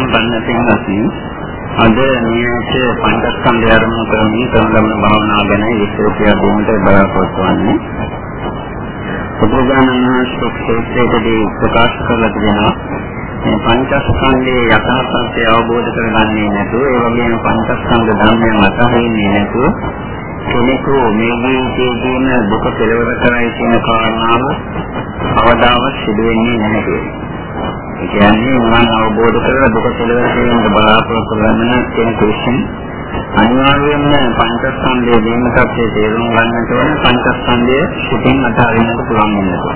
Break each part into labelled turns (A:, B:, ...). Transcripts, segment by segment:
A: සම්පන්න පින්වත්නි අද නියත පංචස්කන්ධය ආරම්භ කරමින් කරන ලබන භාවනාව ගැන විස්තර කියලා දෙන්නට බලාපොරොත්තු වෙන්නේ. බුදුගානනා ශික්ෂේත්‍රයේදී ප්‍රකාශ කරලා තිබෙනවා මේ පංචස්කන්ධයේ යථා සත්‍ය අවබෝධ කරගන්නේ නැතුව ඒ වගේම පංචස්කන්ධ ධර්මයන් අතහරින්නේ නැතුව කෙනෙකු මේ ජීවිතයේදීම දුක කෙලවර කරයි කියන කාරණාව අවදාවත් සිදු වෙන්නේ නැහැ කියන්නේ. ඒ කියන්නේ මම අවබෝධ කරලා දුක කෙලවර කිරීමට බලාපොරොත්තු වෙන කෙනෙකු විසින් අනිවාර්යයෙන්ම පංචස්කන්ධයේ දීම සත්‍යය තේරුම් ගන්නට ඕන පංචස්කන්ධය සිතින් අතහරින්නට පුළුවන් වෙනවා.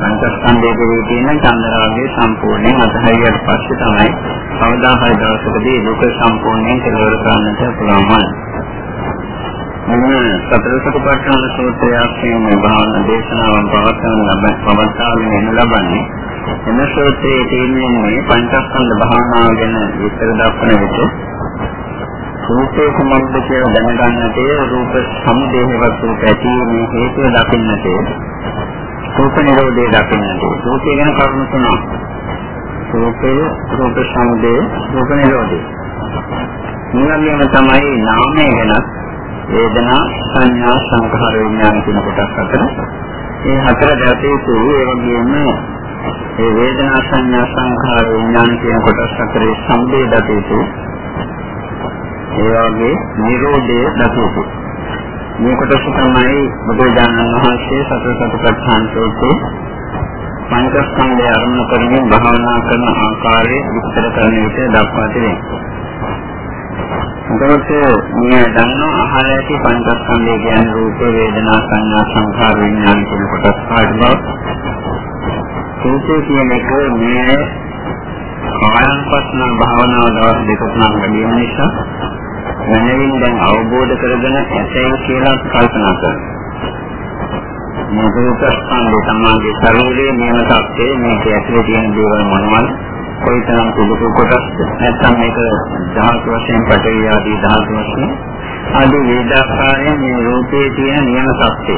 A: පංචස්කන්ධයේ කෙරෙහි තියෙන චන්දරාගය සම්පූර්ණයෙන් අතහැරියට පස්සේ තමයි කවදා හරි දවසකදී දුක සම්පූර්ණයෙන් කෙලවර කරන්නට පුළුවන් වන්නේ. මෙන්න සතර සතිපට්ඨාන සූත්‍රය ආශ්‍රයෙන් භාවනා දේශනාවන් පවත්වන ලබන පවත්වාගෙන යන ලබන්නේ එම සූත්‍රයේ තියෙන්නේ පංචස්කන්ධ භාවනාව ගැන විස්තර දක්වන විට රූපේ කුමක්ද කියලා දැනගන්නට රූප සමුදේහවත් රූප ඇතිවීමේ හේතුව දකින්නට රූප නිරෝධය දකින්නට. රූපය ගැන කරුණු තුනක්. රූපය රූප සමුදය රූප නිරෝධය. ඊළඟම තමයි නාමය ගැන වේදනා සංඥා සංඛාර විඥාන කියන කොටස් හතර. මේ හතර දැකීතු ඒ වගේම ඒ වේදනා සංඥා සංඛාර විඥාන කියන කොටස් අතරේ සම්බේ දතේතු ඒ වගේ නිරෝධය දතේතු මේ කොටස තමයි බුදුරජාණන් වහන්සේ සතර සතිපට්ඨාන සූත්‍රයේ පංචස්කන්ධය අරමුණු කරමින් භාවනා කරන ආකාරය විස්තර කරන විට දක්වා තිබෙනවා. එතකොට මේ දන්නා අහල ඇති පංචස්කන්ධය කියන්නේ රූප වේදනා සංඥා සංඛාර විඥාන කියන කොටස් පහක් බව. සූත්‍රය කියන එක මේ කායanusasana භාවනාව දවස් දෙකක් නම් වැඩි වෙන නිසා වෙනවින් දැන් අවබෝධ කරගෙන ඇතයි කියලා කල්පනා කරනවා. මේ රූපස්කන්ධය තමයි ශරීරයේ නියම තත්ත්වයේ මේක ඇතුලේ තියෙන දේවල් මොනවද? කොයිතරම් කුඩු කොටස්ද? නැත්නම් මේක ධාතු වශයෙන් පටවිය ආදී ධාතු වශයෙන් ආදී වේදාකාරයෙන් මේ රූපයේ තියෙන නියම තත්ත්වය.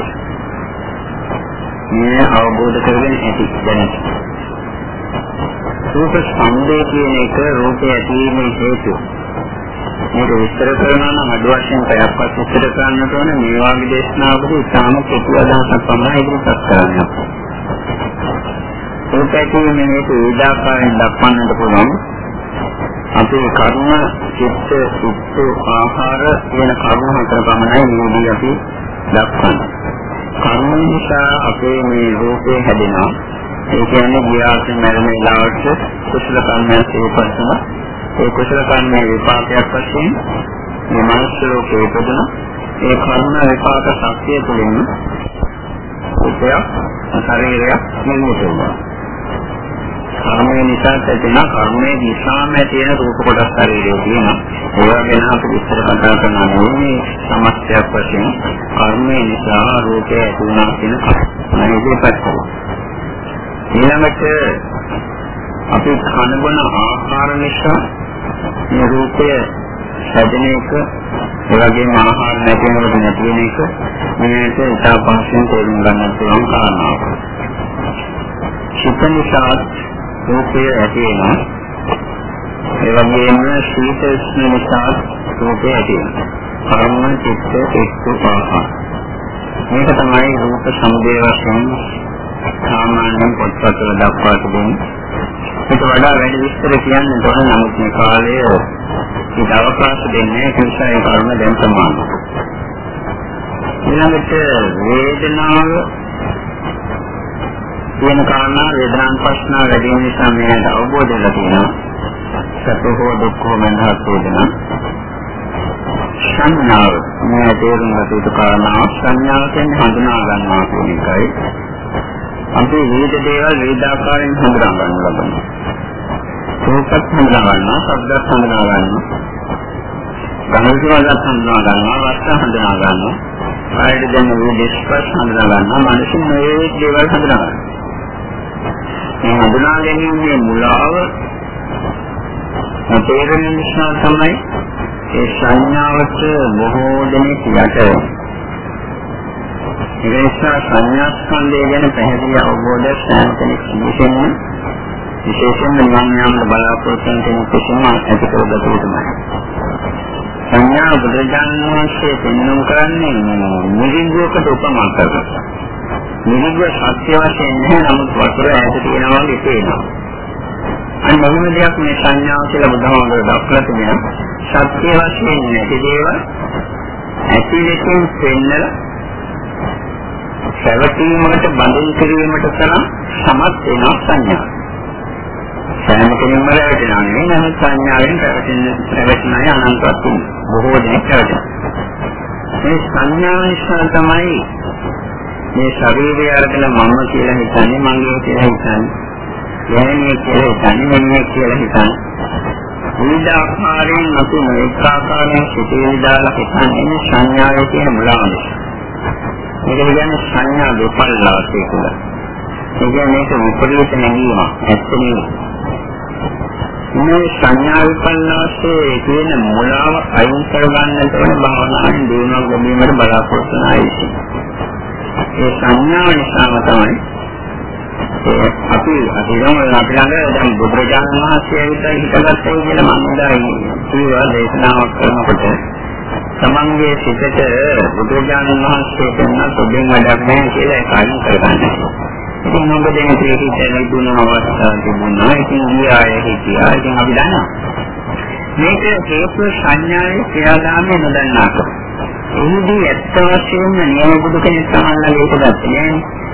A: මේ අවබෝධ කරගෙන ඇති දැනට. රූප ස්කන්ධය කියන එක රූපය ඇතිවීමේ හේතුව. මේක විස්තර කරනවා නම් අද වශයෙන් පැයක්වත් විස්තර කරන්නට ඕන මේ වගේ දේශනාවකදී ඉතාම කෙටි අදහසක් පමණයි ඉදිරිපත් කරන්නේ. රූප ඇතිවීමේ මේක විඩාකාරයෙන් දක්වන්නට පුළුවන්. අපේ කර්ම, චිත්ත, සුද්ධ, ආහාර කියන කර්ම හතර පමණයි මේදී අපි දක්වන්නේ. කර්ම නිසා අපේ මේ රූපේ හැදෙනවා. ඒ කියන්නේ ගියාට මරණ වෙලාවට කුසල කර්මයන් සිදුපත්න ඒ කුසල කර්මයේ විපාකයක් වශයෙන් මේ මනුස්ස ලෝකේ උපදින ඒ කර්ම විපාක ශක්තිය තුළින් උපයක් ශරීරයක් නිර්මිත වෙනවා. කර්මය නිසා ඇතිවන කර්මයේ නිසාම තියෙන රූප කොටස් ශරීරයේ තියෙනවා. ඒවා ගැන අපි විස්තර කතා කරනවා මේ සමස්තයක් වශයෙන් කර්මය නිසා රූපය ඇති වුණා කියන කරුණේපත් ඊළඟට අපි කනබන ආහාර නිසා මේ රූපය හැදෙන එක ඒ වගේම ආහාර නැති වෙනකොට නැති වෙන එක මේකට ඉතා පහසුවෙන් තේරුම් ගන්න පුළුවන් කාරණාවක්. චිත්ත නිසා රූපය ඇති වෙනවා. ඒ වගේම සීත උෂ්ණ නිසා රූපය ඇති වෙනවා. කර්ම චිත්ත එක්ක ආහාර. මේක තමයි රූප සමුදය වශයෙන් සාමාන්‍යයෙන් පොත්පත්වල දක්වා තිබෙන්නේ. ඒක වඩා වැඩි විස්තර කියන්න ඕන නමුත් මේ කාලය ඒක අවකාශ දෙන්නේ ඒ නිසා ඒ කර්ම දැන් සමානයි. ඊළඟට වේදනාව කියන කාරණා වේදනාන් ප්‍රශ්න වැඩි වෙන නිසා මේකට අවබෝධ වෙලා තියෙනවා. සතෝ දුක්ඛෝ මනහත් වේදනා. සංඥාව මේ තේරුම් ගත යුතු කාරණා සංඥාව කියන්නේ හඳුනා ගන්නවා කියන එකයි. අපි විවිධ දේවල් විවිධ ආකාරයෙන් හඳුනා ගන්න ලබනවා. රූපත් හඳුනා ගන්නවා, ශබ්දත් හඳුනා ගන්නවා. ගණිතවලත් හඳුනා ගන්නවා, වස්තු හඳුනා ගන්නවා. ආයත දැන විවිධ ස්පර්ශ හඳුනා ගන්නවා, මානසික මේ දේවල් හඳුනා ගන්නවා. මේ හඳුනා ගැනීමේ මුලාව තේරෙන නිසා තමයි ඒ සංඥාවට බොහෝ දෙනෙක් යට ඒ නිසා සංඥා ස්කන්ධය ගැන පැහැදිලි අවබෝධයක් සෑම කෙනෙක් විසින්ම විශේෂයෙන්ම නිවන් යාමට බලාපොරොත්තු වෙන කෙනෙක් කිසිම ඇති කරගත යුතුමයි. සංඥා බුදුරජාණන් වහන්සේ පෙන්වන කරන්නේ නිරිංගුවකට උපමා කරනවා. නිරිංගුව සත්‍ය වශයෙන් නැහැ නමුත් වතුර ඈත තියෙනවා වගේ පේනවා. අන්න මොන දෙයක් මේ සංඥාව කියලා බුදුහාමුදුරුවෝ දක්වලා තිබෙනවා. සත්‍ය වශයෙන් නැති දේවල් ඇති ලෙසින් පෙන්නලා සැවතීමකට බඳුන් කිරීමට තරම් සමත් වෙනවා සංඥා. සෑම කෙනෙක්ම රැවටෙනවා නෙවෙයි නමුත් සංඥාවෙන් රැවටෙන රැවටෙන අය අනන්තවත් බොහෝ දෙනෙක් රැවටෙනවා. මේ සංඥාව නිසා තමයි මේ ශරීරය අරගෙන මම කියලා හිතන්නේ මගේ කියලා හිතන්නේ යන්නේ කියලා හිතන්නේ මන්නේ කියලා හිතන්නේ විවිධ ආකාරයෙන් අපි මේක ආකාරයෙන් සිටින දාලා හිතන්නේ සංඥාවේ තියෙන මුලාව නිසා. මේක කියන්නේ සංඥා දෙපළාසය කියලා. ඒ කියන්නේ මේක විපරීත නැගීමක්. ඇත්තනේ මේ සංඥා විපල්ලාසයේ තියෙන මුලාව අයින් කරගන්නට ඕන භාවනාවෙන් දිනුවක් ගැනීමට බලාපොරොත්තු වෙනායි. ඒ සංඥාව නිසාම තමයි අපි අපි නම් අපි ළඟ දැන් බුදුරජාණන් වහන්සේ විතර හිතගත්තේ කියලා මම දැන් කීවා දේශනාවක් කරනකොට තමන්ගේ සිතට බුදුරජාණන් වහන්සේ දෙන්න සුබෙන් වැඩක් නැහැ කියලා ඒක අයින් කරගන්න. ඉතින් මොකද මේ තේකේ දුන අවස්ථාව තිබුණා. ඉතින් ඊආයේ හිටියා. ඉතින් අපි දන්නවා. මේක හේතු සංඥාවේ ක්‍රියාදාමය නොදන්නාකම. එහිදී ඇත්ත වශයෙන්ම නියම බුදු කෙනෙක් සමහරවල් ඒක ගත්තේ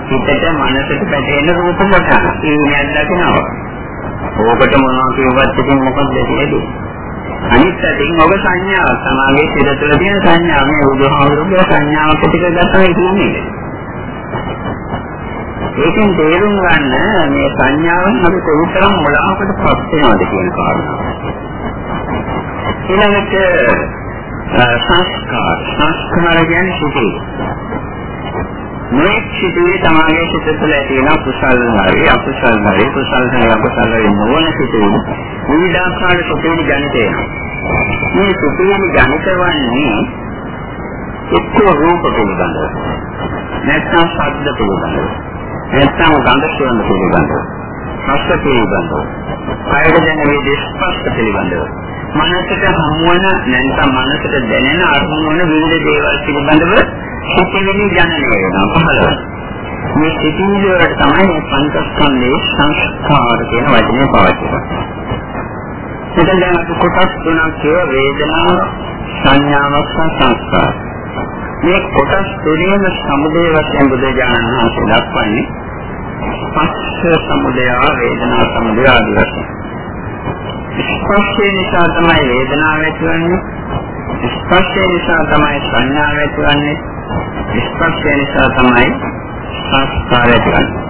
A: හිතට මනසට පැටෙන රූප කොට ඒ නෑ දකිනවා. ඕකට මොනවා කියවත් ඉතින් මොකද දෙන්නේ? අනිත් අතින් ඔබ සංඥාව සමාගයේ සිත තුළ තියෙන සංඥාව මේ බුදුහාමුදුරුවෝ සංඥාවක් ටික ගන්නයි කියන්නේ. ඒකෙන් තේරුම් ගන්න මේ සංඥාවන් අපි කොහොමතරම් මොළාවකට පත් වෙනවද කියන කාරණාව. ඊළඟට සංස්කාර සංස්කාර කියන්නේ සිටී. මේ සිටී තමයි සිත තුළ තියෙන කුසල් හරි අකුසල් හරි කුසල් හරි අකුසල් හරි මොන සිටී විවිධාකාර සිටී ජනිත වෙනවා. මේ සිටී ජනිත වන්නේ එක්ක රූප පිළිබඳව නැත්නම් ශබ්ද පිළිබඳව නැත්නම් ගන්ධ සුවඳ පිළිබඳව. රස පිළිබඳව. කායද දැනෙන විදිහට පිළිබඳව. මනසට හමුවන නැත්නම් මනසට දැනෙන අරමුණු වන විවිධ දේවල් පිළිබඳව සිතිවිලි ජනනය වෙනවා පහළ මේ සිතිවිලි වලට තමයි මේ පංචස්කන්ධයේ සංස්කාර කියන වචනේ පාවිච්චි කරන්නේ. එතෙන් දැන් අපි කොටස් තුනක් කිය වේදනාව සංඥාවක් සහ සංස්කාර. මේ කොටස් තුනේම සමුදය වශයෙන් බුදුජානක මහසී දක්වන්නේ පස්ස සමුදය වේදනා සමුදය ආදී වශයෙන්. ස්පර්ශය නිසා තමයි වේදනාව ඇතිවන්නේ. ස්පර්ශය නිසා තමයි සංඥාව ඇතිවන්නේ. ස්පර්ශය නිසා තමයි සංස්කාරය ඇතිවන්නේ.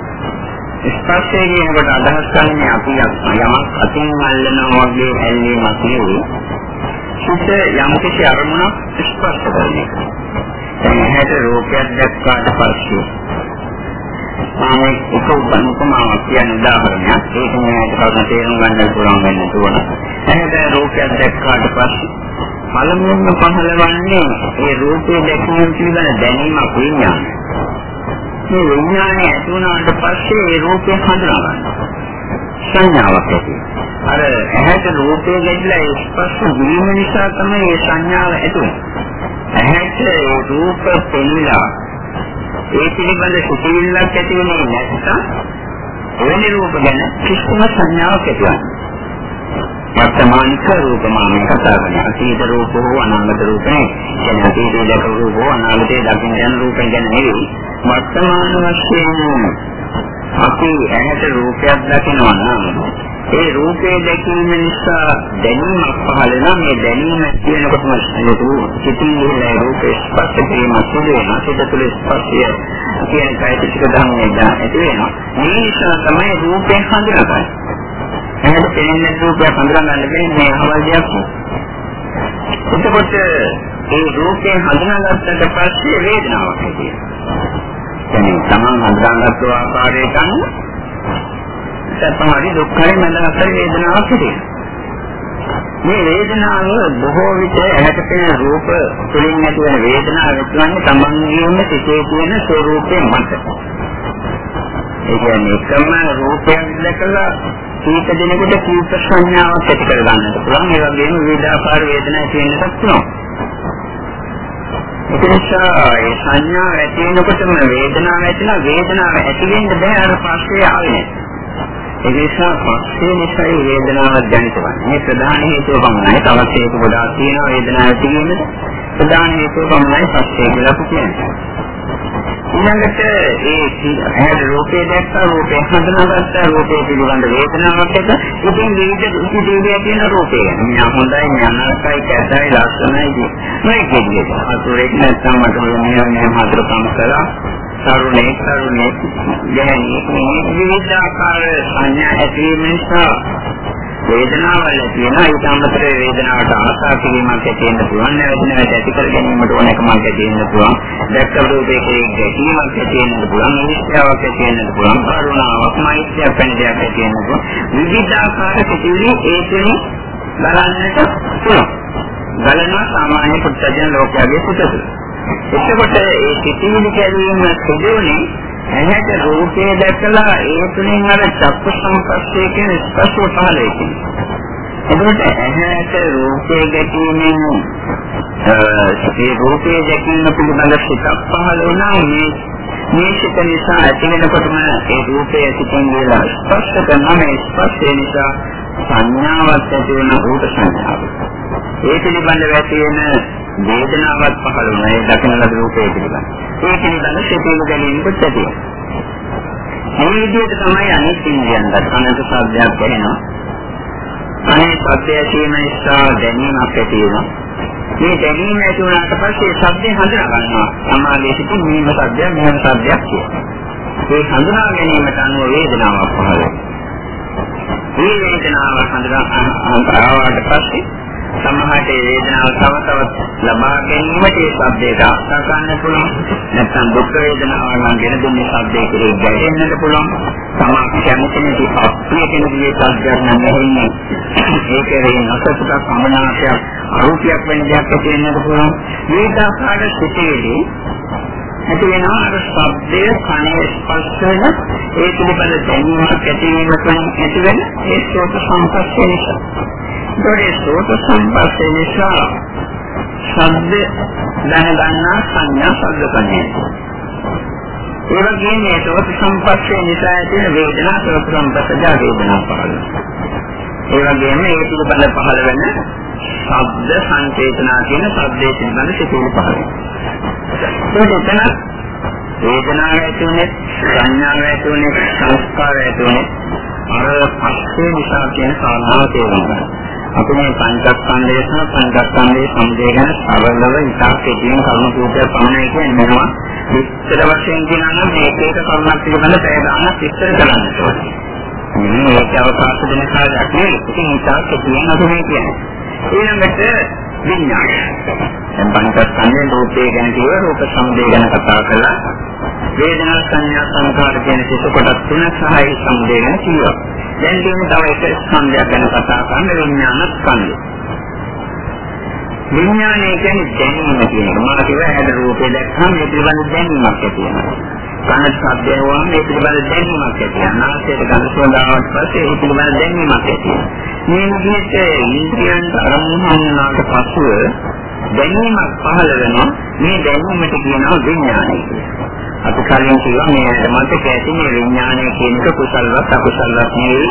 A: ස්පර්ශය කියනකොට අදහස් කරන්නේ අපි යමක් අතින් අල්ලනවා වගේ ඇල්ලීමක් නෙවෙයි. සිත යම් කිසි අරමුණක් ස්පර්ශ කරන එක. දැන් ඇහැට රූපයක් දැක්කාට පස්සේ මම එක උපමාවක් කියන උදාහරණයක් ඒක මේකට කවුරුන් තේරුම් ගන්න පුළුවන් වෙන්න ඕන. ඇහැට රූපයක් දැක්කාට පස්සේ පළමුවෙන්ම පහළවන්නේ ඒ රූපේ දැකීම පිළිබඳ දැනීමක් විඥානය. මේ විඥානය ඇති වුණාට පස්සේ ඒ රූපය හඳුනා ගන්නවා. සංඥාවක් ඇති. අර ඇහැට රූපය ගැටලා ස්පර්ශ වීම නිසා තමයි මේ සංඥාව ඇති වෙන්නේ. ඇහැට රූප පෙනිලා ඒ පිළිබඳ සිතිවිල්ලක් ඇති වෙන්නේ නැත්නම් ඕනේ රූප ගැන කිසිම සංඥාවක් ඇතිවන්නේ වර්තමානික රූප මාන කතා කරන අතීත රූප හෝ අනාගත රූප නෙවෙයි. අතීතයේ දැක රූප හෝ අනාගතයේ දකින්න යන රූප ගැන නෙවෙයි. වර්තමාන වශයෙන් අපි ඇහැට රූපයක් දකිනවා නම් ඒ රූපේ දැකීම නිසා දැනීමක් පහළ වෙනවා. මේ දැනීම කියනකොටම සිතිවිලි රූපේ ස්පර්ශ කිරීම සිදු වෙනවා. සිත තුළ ස්පර්ශය කියන කායික ධර්මයේ දා ඇති වෙනවා. මේ නිසා තමයි රූපේ හඳුනගන්නේ. එහෙනම් තේින්නේ රූපය හඳුනගන්න බැහැ මේ අවල් දෙයක්. එතකොට ඒ රූපේ හඳුනාගත්තට පස්සේ වේදනාවක් ඇති වෙනවා. තමන් හඳුනාගත්තු ආකාරයට අනුව සැපමරි දුක්ඛයි මනසට වේදනාවක් හිතෙනවා. මේ වේදනාව බොහෝ විට ඇහැට පෙනෙන රූප තුළින් ඇති වෙන වේදනාව විතරන්නේ තමන්ගේම සිතේ තියෙන ස්වરૂපේ මත. ඒ කියන්නේ එකම රූපයක් දැකලා කීප දෙනෙකුට කීප සංඥාවක් ඇති කර ගන්නට පුළුවන්. ඒ වගේම විවිධාකාර වේදනා ඇති වෙන්නත් පුළුවන්. ඒ නිසා ඒ සංඥා ඇති වෙනකොටම වේදනාව ඇතිලා වේදනාව ඇති වෙන්න බෑ අර පස්සේ ආවේ. ඒ නිසා පස්සේ නිසා වේදනාවක් දැනිට වන්නේ. මේ ප්‍රධාන හේතුව පමණයි. තවත් හේතු ගොඩාක් තියෙනවා වේදනාව ඇති වෙන්න. ප්‍රධාන හේතුව පමණයි පස්සේ කියලා කියන්නේ. ඊළඟට ඒ ඇහැට රූපේ දැක්කා රූපේ හඳුනාගත්තා රූපේ පිළිබඳ වේදනාවක් එක ඉතින් විවිධ උපදේශය තියෙන රූපේ. මෙයා හොඳයි මෙයා නරකයි කැතයි ලස්සනයි. මේ කිව්වේ අතුරෙක් නැත්තම් මට මෙයා මෙයා හතරකම් කළා තරුණේ තරුණේ ගැහණියෙක් මේ විවිධ ආකාර සංඥා ඇතිවීම නිසා වේදනාවල් තියෙනවා ඊට අමතරව වේදනාවට ආශා කිරීමක් ඇති වෙන්න පුළුවන්. නැවත ඇති කර ගැනීමට ඕනකමක් ඇති වෙන්න පුළුවන්. දැක්ක රූපයේ ගැටීමක් ඇති වෙන්න පුළුවන්. නිශ්චයාවක් ඇති වෙන්න පුළුවන්. කරුණාවක් මෛත්‍රියක් වෙන දෙයක් ඇති වෙන්න පුළුවන්. විවිධාකාර සිතුවිලි ඒකෙන් බලන්නට පුළුවන්. බලනවා සාමාන්‍ය පුත්තජන ලෝකයේ පුතසු එතකොට ඒ සිතුවිලි කැවීම සිදුවන්නේ ඇහැට රූපේ දැකලා ඒ තුලින් අර චක්ක සංපස්සේ කියන ස්පර්ශය පහළ වෙනවා. එතකොට ඇහැට රූපේ ගැටීමෙන් ඒ රූපේ ගැටීම පිළිබඳ සිතක් පහළ වුණා මේ මේ සිත නිසා ඇති වෙනකොටම ඒ රූපය සිතින් වේලා ස්පර්ශ කරන මේ ස්පර්ශය නිසා සංඥාවක් ඇති වෙන රූප සංඥාව. ඒ පිළිබඳව ඇති වෙන වේදනාවක් පහළ වුණා ඒ දකින ලද රූපය පිළිබඳ. ඒ පිළිබඳ සිතේම ගැනීමකුත් ඇති මේ විදිහට තමයි අනිත් ඉන්ද්‍රියන්ට අනන්ත සාධ්‍යයක් වෙනවා. අනේ සත්‍ය ඇසීම නිසා දැනීමක් ඇති වෙනවා. මේ දැනීම ඇති වුණාට පස්සේ සත්‍ය හඳුනා ගන්නවා. සමාධිය සිටින් මේම සත්‍යයක් මෙහෙම සත්‍යයක් කියලා. ඒ හඳුනා ගැනීමට අනුව වේදනාවක් පහළ වෙනවා. මේ වේදනාව හඳුනා ආවට පස්සේ සමහරට ඒ වේදනාව තව තවත් ලබා ගැනීමට ඒ ශබ්දයට ආශා ගන්න පුළුවන්. නැත්නම් දුක් වේදනාව නම් ගෙන දුන්නේ ශබ්දයේ කෙරෙහි ගැටෙන්නට පුළුවන්. සමහර කැමති නැති අප්‍රිය කෙනෙකුගේ ශබ්දයක් නම් ඇහෙන්නේ. ඒ කෙරෙහි නොසතුටක් සමනාශයක් අරූපයක් වෙන දෙයක් ඇති වෙන්නට පුළුවන්. මේ දාකාර සිටේදී ඇති වෙනවා අර ශබ්දය කනේ ස්පර්ශ වෙන ඒ පිළිබඳ දැනීමක් ඇති වීමෙන් ඇති වෙන ඒ සෝත සංපස්සේ නිසා ඒකේ සෝත සම්පස්සේ නිසා ශබ්ද දැනගන්නා සංඥා ශබ්ද සංඥා. ඒ වගේම මේ සෝත සම්පස්සේ නිසා ඇති වේදනා සෝත සම්පස්සජා වේදනා පහළ. ඒ වගේම ඒ පිළිබඳ පහළ වෙන ශබ්ද සංචේතනා කියන ශබ්දයේ පිළිබඳ සිතුවිලි පහළ. ඒක එතන වේදනාව ඇතුනේ සංඥාව ඇතුනේ සංස්කාර ඇතුනේ අර පස්සේ නිසා කියන කාරණාව තේරුම් ගන්න. අපි මේ පංචස්කන්ධය සහ පංචස්කන්ධයේ සමුදය ගැන සරලව ඉතා කෙටියෙන් කරුණු කීපයක් පමණයි කියනවා. විස්තර වශයෙන් කියනවා නම් මේක එක කරුණක් පිළිබඳ පැය ගානක් විස්තර කරන්න ඕනේ. මේක අවකාශ දෙන කාලයක් නෙවෙයි. ඉතින් ඉතා කෙටියෙන් අපි මේ කියන්නේ. ඊළඟට විඥානය. දැන් පංචස්කන්ධයේ රූපේ ගැන කිව්ව රූප සමුදය ගැන කතා කළා. වේදනා සංඥා සංකාර කියන සිත කොටස් තුන සහයි සමුදය ගැන කිව්වා. දැන් තියෙන තව එක ස්කන්ධයක් ගැන කතා කරන්න විඥාන ස්කන්ධය. විඥානය කියන්නේ දැනීම කියන එක. මම කියවා හැද රූපේ දැක්කම මේ පිළිබඳ දැනීමක් ඇති වෙනවා. කන ශබ්දය වුණා මේ පිළිබඳ දැනීමක් ඇති වෙනවා. නාසයට ගඳ සුවඳ ආවට පස්සේ ඒ පිළිබඳ දැනීමක් ඇති වෙනවා. මේ විදිහට ඉන්ද්‍රියන්ට අරමුණු වුණාට පසුව දැනීමක් පහළ වෙනවා. මේ දැනීමට කියනවා විඥානය කියලා. අපි කලින් කිව්වා මේ මතක ඇති මේ විඥානය කියන එක කුසලවත් අකුසලවත් නෙවෙයි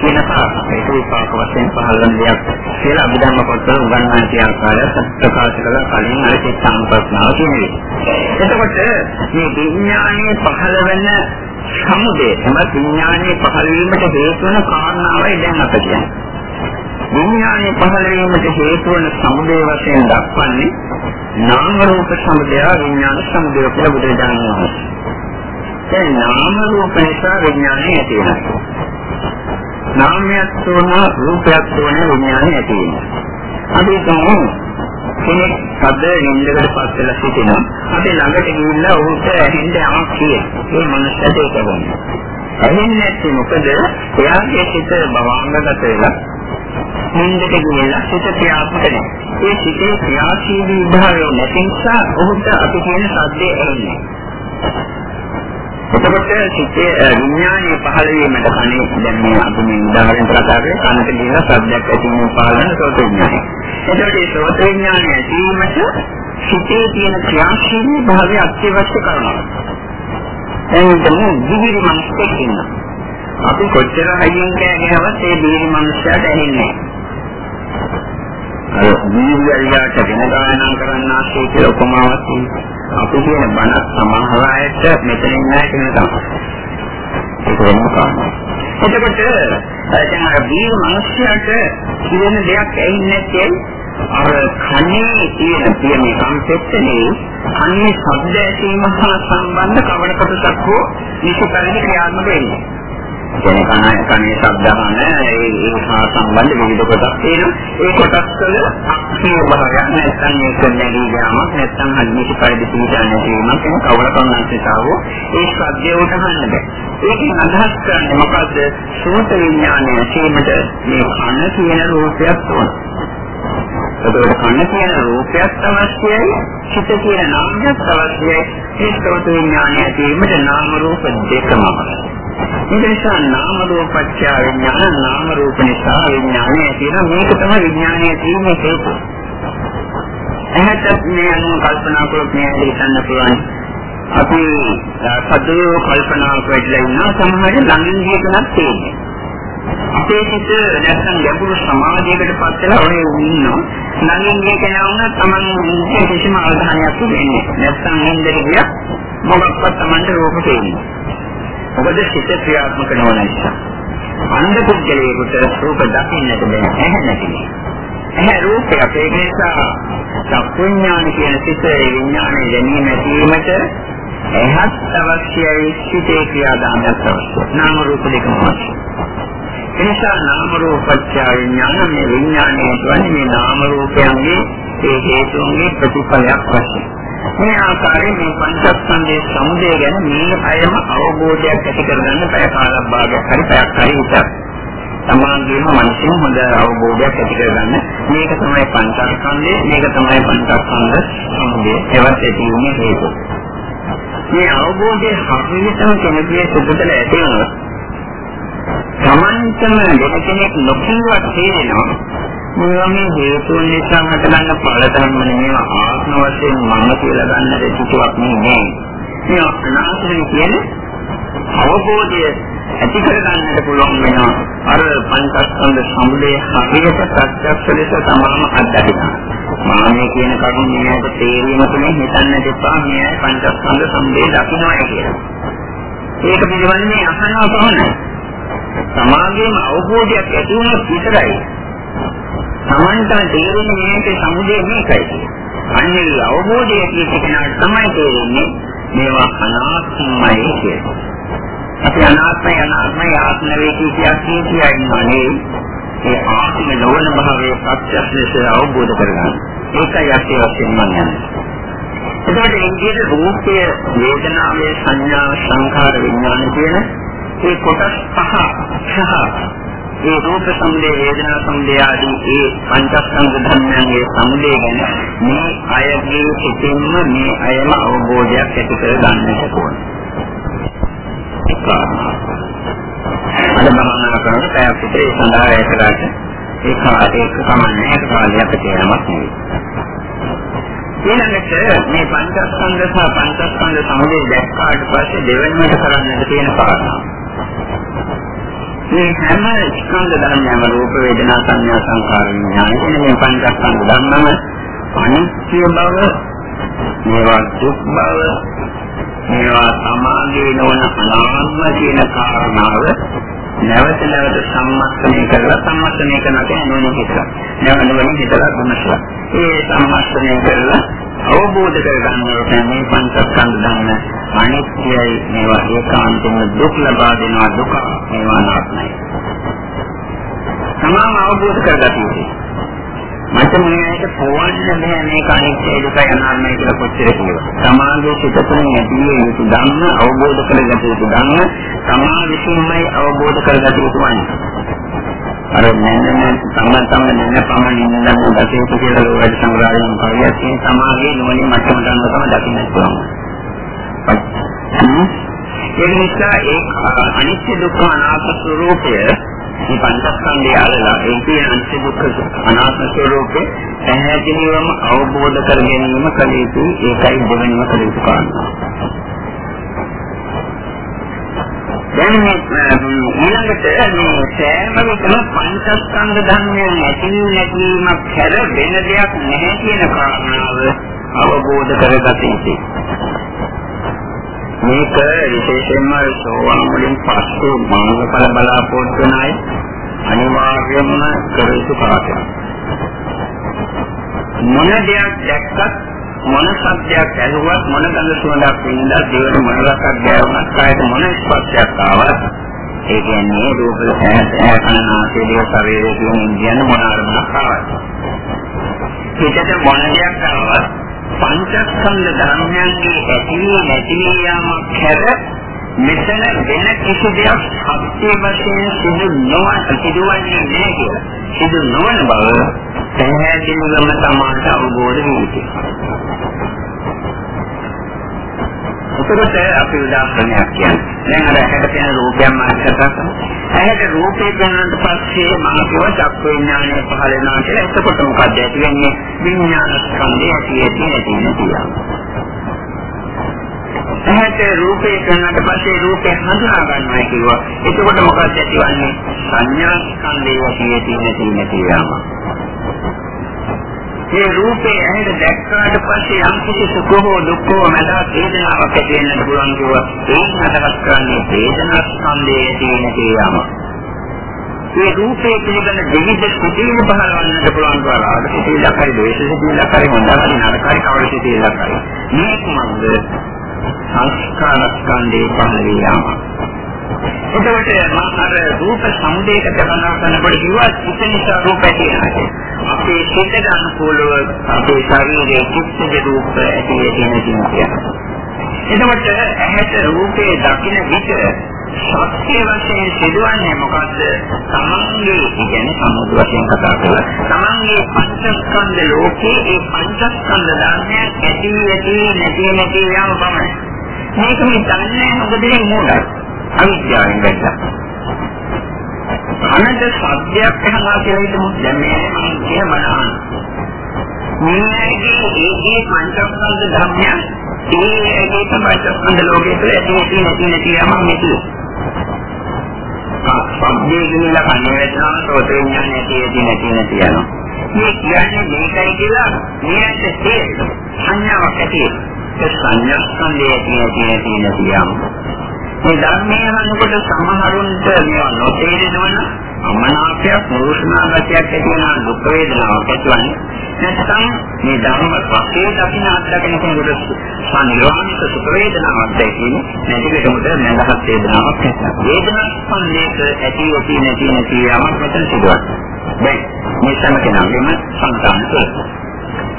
A: කියන කාරණා. ඒක විපාක වශයෙන් පහළ වෙන දෙයක් කියලා අභිධර්ම පොතේ උගන්වන කියන ආකාරය ප්‍රකාශ කළා කලින් අර චිත්තාන්පස්නාව කියන්නේ. එතකොට මේ විඥානයේ පහළ වෙන සමුදේ තමයි විඥානයේ පහළ වීමට හේතු වෙන කාරණාවයි දැන් අප කියන්නේ. විඥානයේ පහළ වීමට හේතු වන සමුදය වශයෙන් දක්වන්නේ නාම රූප සමුදය විඥාන සමුදය කියලා බුදුරජාණන් වහන්සේ. දැන් නාම රූප නිසා විඥානය ඇති වෙනවා. නාමයක් තෝරන රූපයක් තෝරන විඥානය ඇති වෙනවා. අපි තමු කෙනෙක් සද්ද නින්දකට පස් වෙලා සිටිනවා. අපි ළඟට ගිහිල්ලා ඔහුට ඇහෙන්න යමක් කියේ. ඒ මනසට ඒක වෙනවා. ඇහෙන්නේ නැති මොකද එයාගේ සිත භවංගගත වෙලා නින්දට ගියලා සිත ක්‍රියාත්මක නැහැ. ඒ සිතේ ක්‍රියාශීලී භාවය නැති නිසා ඔහුට අපි කියන සද්දේ ඇහෙන්නේ. එතකොට සිතේ විඥානයේ පහළ වීමට කණේ දැන් මේ අපි මේ උදාහරණ කතා කරේ කනට කියන ශබ්දයක් ඇති වෙන පහළ වෙන සෝත විඥානය. එතකොට මේ සෝත විඥානය ඇතිවීමට සිතේ තියෙන ක්‍රියාශීලී භාවය අත්‍යවශ්‍ය කරනවා. දැන් මේ දිවිලි මනසට කියනවා. අපි කොච්චර හයියෙන් කෑගහවත් ඒ දිවිලි මනසට ඇහෙන්නේ නැහැ. අර දිවිලියට වෙන ගානක් කරන්න ආශේ කියලා උපමාවක් තියෙනවා. අපි කියන බණ සමහර අයට මෙතනින් නැහැ කියන තමයි. ඒක වෙනම කාරණා. එතකොට දැන් අර බීව මිනිස්යාට කියන දෙයක් ඇහින්නේ නැත්නම් අර කනේ තියෙන තියෙන කන්සෙප්ටනේ අන්නේ ශබ්ද ඇසීම හා සම්බන්ධ කවර කොටසක් හෝ නිසි ක්‍රියාත්මක වෙන්නේ. කියන්නේ කන කනේ ශබ්දහන ඒ හා සම්බන්ධ විවිධ කොටස් තියෙනවා. ඒ කොටස් වල අක්ෂර භාගයක් නැත්නම් ඒක නැගී යාමක් නැත්නම් හදිසි පරිදි පිළිගන්න තියෙනවා කියන කවර කන්නස්සතාවෝ ඒ ශබ්දය උටහන්න බෑ. ඒකෙන් අදහස් කරන්නේ මොකද්ද? සෝත විඥානය සීමට මේ කන කියන රූපයක් ඕන. එතකොට කන කියන රූපයක් අවශ්‍යයි, චිත කියන නාමයක් අවශ්‍යයි. ඒ සෝත විඥානය ඇතිවීමට නාම රූප දෙකම අවශ්‍යයි. ඒක නිසා නාම රූපච්ඡ විඥාන නාම රූප නිසා විඥානය කියන මේක තමයි විඥානයේ තියෙන හේතුව. එහෙත් මේ අනුව කල්පනා කරොත් මේ හිතන්න පුළුවන්. අපි සද්දේ කල්පනා කරලා ඉන්න සමහර ළඟින් ගියකනක් තියෙනවා. අපේ සිත නැත්නම් ගැඹුරු සමාධියකට පත් වෙලා ඔය ඉන්නවා. ළඟින් ගිය කෙනා වුණා තමන් කිසිම අවධානයක් දෙන්නේ නැත්නම් හින්දට ගියා මොකක්වත් තමන්ට රූප දෙන්නේ. මොකද සිත ක්‍රියාත්මක නොවන නිසා. අන්ධ පුද්ගලයෙකුට රූප දකින්නට බෑ ඇහැ නැති නිසා. ඇහැ රූපය අපේ නිසා සම්පූර්ණාන කියන සිත විඥානයේ දැනීම ඇතිවීමට එහත් අවශ්‍යයි සිතේ ක්‍රියාදාමයක් අවශ්‍යයි. නාම රූප දෙකම අවශ්‍යයි. එනිසා නාම රූපච්ඡ විඥාන මේ විඥානයේ කියන්නේ මේ නාම රූපයන්ගේ ඒ හේතුන්ගේ ප්‍රතිඵලයක් වශයෙන්. මේ ආකාරයෙන් මේ පංචස්කන්ධයේ සමුදය ගැන මේ අයම අවබෝධයක් ඇති කරගන්න පැය කාලක් භාගයක් හරි පැයක් හරි විතර. සමාන්ගේම මනසින් හොඳ අවබෝධයක් ඇති කරගන්න මේක තමයි පංචස්කන්ධය මේක තමයි පංචස්කන්ධ සමුදය ඒවත් ඇතිවීමේ හේතුව. මේ අවබෝධය හරියටම කෙනෙකුගේ සුදුතල ඇති වෙනවා. සමන්තම දෙන කෙනෙක් නොකියවත් තේරෙනවා මේවා මේ හේතුන් නිසා හටගන්න ඵල ධර්ම නෙමෙයි ආත්ම වශයෙන් මම කියලා ගන්න දෙයක් නෙමෙයි. මේ අනාත්මය කියන්නේ අවබෝධය ඇති කරගන්නට පුළුවන් වෙනවා. අර පංචස්කන්ධ සමුදය හරියට ප්‍රත්‍යක්ෂ ලෙස තමාම අත්දකිනවා. මානේ කියන කරුණ මේකට තේරීම තුළින් හිතන්න දෙපා මේ පංචස්කන්ධ සමුදය දකින්නවා කියලා. ඒක පිළිබඳව අහනවා කොහොමද? සමාගයේම අවබෝධයක් ඇති වුණොත් විතරයි Tamanta තේරෙන්නේ මේකේ සමුදේ මේකයි. අන්නේ අවබෝධය කියන කෙනාට තමයි තේරෙන්නේ මේවා අනාත්මයි කියලා. අපි අනාත්මයි අනාත්මයි ආත්ම වේකී කියක් කියනවානේ ඒ ආත්ම නොවන භාවයේ ප්‍රත්‍යක්ෂ ලෙස අවබෝධ කරගන්න. ඒකයි අපි වශයෙන් මම යන්නේ. එතකොට ඉන්දියේ රූපය වේදනාවේ සංඥා සංඛාර විඥාන කියන මේ කොටස් පහ සහ ඒ රූප සමුදය වේදනා සමුදය ආදී ඒ පංචස්කන්ධ ධර්මයන්ගේ සමුදය ගැන මේ අයගේ සිතින්ම මේ අයම අවබෝධයක් ඇති කර ගන්නට ඕන. අද භාවනා කරනකොට පැයක් විතර ඒ සඳහා වැය කරාට ඒ කාලේ ඒක කමන්නේ ඒක කාලයක් තේරෙමත් නෙවෙයි. ඊළඟට මේ පංචස්කන්ධ සහ පංචස්කන්ධ සමුදය දැක්කාට පස්සේ දෙවෙනිවට කරන්නට තියෙන කාරණා. මේ හැම ස්කන්ධ ධර්මයන්ම රූප වේදනා සංඥා සංකාර විඥාන කියන මේ පංචස්කන්ධ ධර්මම අනිත්‍ය බව මේවා දුක් බව මේවා සමාධිය නොවන අනාත්ම කියන කාරණාව නැවත නැවත සම්මස්තනය කරලා සම්මස්තනය කරනකොට නෝනේ හිතලා. නැවත නැවත හිතලා ගොනසලා ඒ සම්මස්තනය කරලා අවබෝධ කරගන්නකොට මේ පංචස්කන්ධ ධර්ම අනිත්‍යයි මේවා ඒකාන්තයෙන්ම දුක් ලබා දෙනවා දුක මේවා අනාත්මයි. තමාම අවබෝධ කරගන්න මට මේකට පොවන්න බෑ මේක අනිත්‍යයි දුකයි අනාත්මයි කියලා කොච්චර කියනවා. සමාධියේ සිත තුළින් ඇති යුතු ධර්ම අවබෝධ කරගත යුතු ධර්ම තමා විසින්මයි අවබෝධ කරගත යුතු වන්නේ. අර මන්නේ තම තම නෙන්න පමණින් ඉඳන් දැකේතු කියලා වැඩ සංග්‍රහයෙන් පරියත් මේ සමාගයේ නුවණින් මට්ටමට අනුව තමයි දකින්න පුළුවන්. ඒ නිසා ඒ අනිත්‍ය දුක්ඛ අනාත්ම ස්වરૂපය මේ පංචස්කන්ධය අල්ලලා ඒ කියන අනිත්‍ය දුක්ඛ අනාත්ම ස්වરૂපේ පැහැදිලිවම අවබෝධ කර ගැනීම කල යුතු ඒකයි දෙවෙනිම කල යුතු කාරණා. දැන් ඊළඟට මේ සෑම විටම පංචස්කන්ධ ධර්මයන් ඇති නැතිවීමක් හැර වෙන දෙයක් නැහැ කියන කාරණාව අවබෝධ කරගත යුතුයි. මේක විශේෂයෙන්ම සෝවාන් වලින් පස්සේ මාර්ගඵල බලාපොරොත්තු වෙන අය අනිවාර්යයෙන්ම කර යුතු කාර්යයක්. මොන දෙයක් දැක්කත් මොන සත්‍යයක් ඇහුවත් මොන ගඳ සුවඳක් වින්දා දේවල් මොන රසක් දැනුණත් කායට මොන ස්පර්ශයක් ආවත් ඒ කියන්නේ රූප සෑහනාසේ දේව ශරීරයේ කියන ඉන්දියන් මොන අරමුණක් ආවත් හිතට මොන දෙයක් ආවත් පංචස්කන්ධ ධර්මයන්ගේ ඇතිවීම නැතිවීම යාමක් හැර මෙතන වෙන කිසි දෙයක් සත්‍ය වශයෙන් සිදු නොවන සිදුවන්නේ නැහැ කියලා. සිදු නොවන බව පැහැදිලිවම සමාජ අවබෝධ වෙන්නේ. එතකොට අපි උදාහරණයක් කියන්නේ. දැන් අර ඇහැට තියෙන රූපයන් මානසිකතාව. ඇහැට රූපේ ගන්නට පස්සේ මානසිකව චක්ක විඥානය පහළ වෙනවා කියලා. එතකොට මොකද ඇති වෙන්නේ? විඥාන ස්කන්ධය ඇති ඇති නැති නැතිලා. ඇහැට රූපේ ගන්නට පස්සේ රූපේ හඳුනා ගන්නවා කිව්වා. එතකොට මොකද ඇතිවන්නේ? සංඥා ස්කන්ධය ඇති ඇති නැති නැතිලාම. මේ රූපේ ඇහෙට දැක්කාට පස්සේ යම් කිසි සුඛෝ දුක්ඛෝ මැදහත් වේදනාවක් ඇති වෙන්නත් පුළුවන් කිව්වා. ඒක හදවත් කරන්නේ වේදනා ස්කන්ධයේ තියෙන තේයාම. මේ රූපේ පිළිබඳ දෙවිද කුටිල පහළවන්නට පුළුවන් කියලා ආද සිතිලක් හරි දේශ සිතිලක් හරි මොනවාරි නරකයි කවර සිතිලක් හරි. මේ කුමක්ද? සංස්කාර ස්කන්ධයේ පහළ වීම. එතකොට මම අර රූප සමුදේකට කතා කරනකොට කිව්වා චිත්ත නිසා රූප ඇති වෙනවා. අපේ චිත්තට අනුකූලව අපේ ශරීරයේ චිත්තජ රූප ඇති වෙන තියෙනවා. එතකොට ඇහැට රූපේ දකින්න විට සත්‍ය වශයෙන් සිදුවන්නේ මොකද්ද? තමන්ගේ කියන්නේ සමුද වශයෙන් කතා කරලා තමන්ගේ පංචස්කන්ධ ලෝකේ ඒ පංචස්කන්ධ ධර්මයන් ඇති ඇති නැති නැති යන පමණයි. මේක මේ දන්නේ මොකද මේ මූලයි. අවිද්‍යාවෙන් දැක්කා. අනන්ත සත්‍යයක් අහලා කියලා හිතමු. දැන් මේ මම කියන මනහන්. මේකේ ඒකේ පංචස්කන්ධ ධර්මයන් ඒකේ පංචස්කන්ධ ලෝකයේ තුළ ඇති නැති නැති නැති යම මෙතු. සබ්දේ කියලා කන්නේ වෙනවා සෝත විඥානය ඇති ඇති නැති නැති යනවා. මේ කියන්නේ මේකයි කියලා මේකට තේරෙනවා. සංඥාවක් ඇති. ඒ සංඥා ස්කන්ධය ඇති ඇති නැති නැති යනවා. මේ ධර්මයේ අහනකොට සමහරුන්ට මේවා නොතේරෙනවන අමනාපයක් නුරුස්නා ගතියක් ඇති වෙන දුක් වේදනාවක් ඇතිවන්නේ නැත්නම් මේ ධර්ම රසයේ දකින්න අත්දකින්න කෙනෙකුට සංයෝනික සුඛ වේදනාවක් දැකීම නැතිවෙමුද නැදහත් වේදනාවක් ඇතිවෙනවා. වේදනා ස්පන්දයක ඇති ඔපි නැති නැති යමක් මෙතන සිදුවනවා දැන් මේ සම කෙනාගේම සංකාන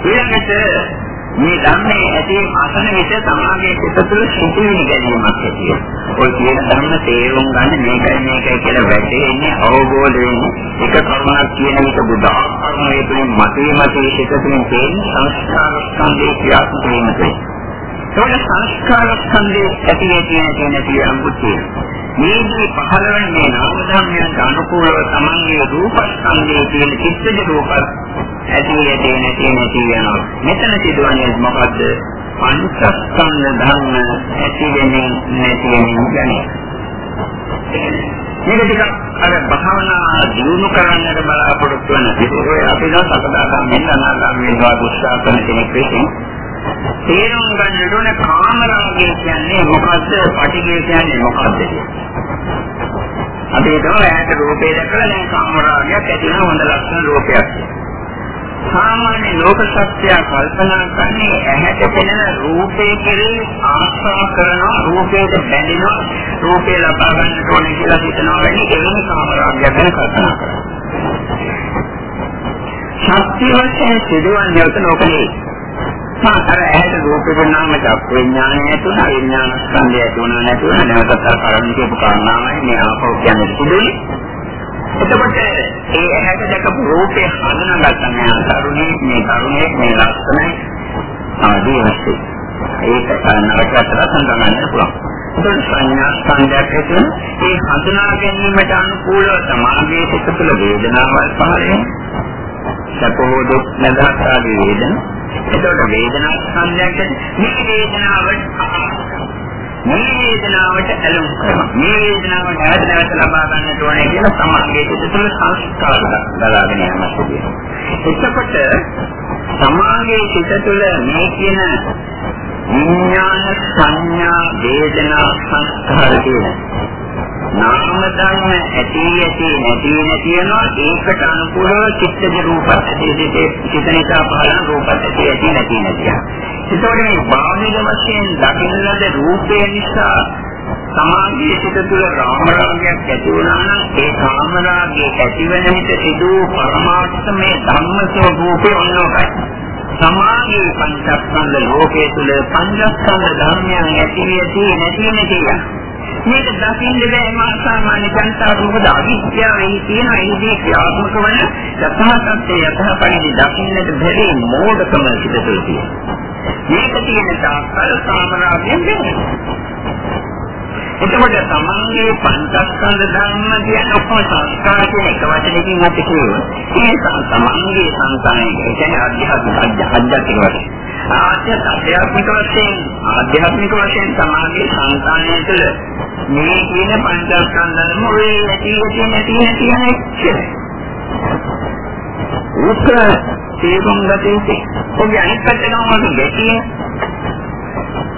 A: ඊළඟට මේ ධර්මයේ ඇති අසන විට සමාගයේ සිත තුළ සිටින ගැනීමක් ඇති වෙනවා. ඔය කියන ධර්ම තේරුම් ගන්න මේකයි මේකයි කියලා වැටෙන්නේ අවබෝධ වෙන්නේ. එක කරුණක් කියන එක බුද්ධ ආත්මයේ තුලින් මතේ මතේ සිත තුළින් තේින් සංස්කාර ස්කන්ධේ ක්‍රියාත්මක වෙනවා. ඒකට සංස්කාර ස්කන්ධේ ඇති ඇති නැති නැති අනුකූල මේකේ පහළ වෙන මේ නාම ධර්මයන් අනුකූලව තමන්ගේ රූපස්කන්ධයේ තියෙන චිත්තජ රූපත් ඇති ඇති නැති නැති යනවා. මෙතන සිදුවන්නේ මොකද්ද? පංචස්කන්ධ ධර්ම ඇති වෙන්නේ නැති වෙන්නේ මේක ටිකක් අර භාවනා දියුණු කරන්නට බලාපොරොත්තු වෙන විදිහට අපි දැන් සකදාගාමී අනාගාමී වේවා උත්සාහ කරන කෙනෙක් විසින් තේරුම් ගන්න ඕන කාමරාගය කියන්නේ මොකද්ද? පටිඝය කියන්නේ මොකද්ද අපි හිතමු ඇහැට රූපේ දැකලා දැන් කාමරාගයක් ඇති වෙන හොඳ ලක්ෂණ රූපයක්. සාමාන්‍ය ලෝක සත්‍යය කල්පනා කරන්නේ ඇහැට පෙනෙන රූපේ කෙරෙහි ආශා කරනවා රූපයට බැඳෙනවා රූපේ ලබා ගන්නට ඕනේ කියලා හිතනවා වෙන්නේ එවන කාමරාගයක් ගැන කල්පනා කරනවා. සත්‍ය වශයෙන් සිදුවන්නේ උතන ඔකනේ අර ඇහැට රූප වෙනාම චක්ක විඥානය ඇතුණ විඥාන ස්කන්ධය ඇතුණ නැතුව නැවතත් අර කරන්නේ කියපු කාරණාවයි මේ ආපෝ කියන්නේ සිදුවේ. එතකොට ඒ ඇහැට දැකපු රූපේ හඳුනාගත්ත මේ කරුණේ මේ කරුණේ මේ ලක්ෂණයි ආදී වශයෙන් ඒක නරකතර සඳහන් පුළුවන්. ඒකට සංඥා ස්කන්ධයක් ඇති වෙන ඒ හඳුනා ගැනීමට අනුකූලව සමාගයේ සිත තුළ වේදනාවක් පහළ වෙනවා. සැපෝ දුක් නැදහත් ආදී වේදන. එතකොට වේදනා ස්කන්ධයක් මේ වේදනාවට මේ වේදනාවට ඇලුම් කරනවා. මේ වේදනාව නැවත නැවත ලබා ගන්නට ඕනේ කියලා සමාගයේ සිදුතුල සංස්කාර දලාගෙන යනවා කියන්නේ. එතකොට සමාගයේ සිත තුළ මේ කියන විඥාන සංඥා වේදනා සංස්කාර කියන නාම ධර්ම ඇති ඇති නැති නැති වෙනවා. ඒකට අනුකූලව චිත්තජ රූපත් ඇති චිත නිසා පහළන රූපත් ඇති ඇති නැති නැති. ඒතකොට මේ බාහිර වශයෙන් දකින්න ලද රූපය නිසා සමාධියේ සිට තුළ රාමරාගයක් ඇති වුණා නම් ඒ කාමරාගයේ ඇතිවෙන විට සිදු පරමාර්ථමේ ධම්ම ස්වરૂපේ ඔන්නෝකයි. සමාධියේ පංචස්කන්ධ ලෝකයේ තුල පංචස්කන්ධ ධර්මයන් ඇති ඇති නැති නැති මේක දකින්න බෑ මා සාමාන්‍ය ජනතාවට මොකද අවිද්‍යාව එහි තියෙන එහිදී ක්‍රියාත්මක වන යථා සත්‍ය යථා පරිදි දකින්නට බැරි මෝඩකම සිදු තියෙනවා. මේක තියෙන තාක්කල් සාමරාගයෙන් වෙන්නේ. එතකොට තමන්ගේ පංචස්කන්ධ ධර්ම කියන ඔක්කොම සංස්කාර කියන එක වචනකින් අපි කියනවා. ඒ තමන්ගේ සංස්කාරය කියන්නේ අධ්‍යාත්මික අධ්‍යාත්මික වශයෙන්. ආධ්‍යාත්මික වශයෙන් ආධ්‍යාත්මික වශයෙන් සමාධි සංස්කාරය තුළ මේ කියන පංචස්කන්ධ ධර්ම ඔය නැති නැති නැති නැති නැති තේරුම් ගත යුතුයි. ඔබ අනිත් පැත්තට ගමු ගැටිය.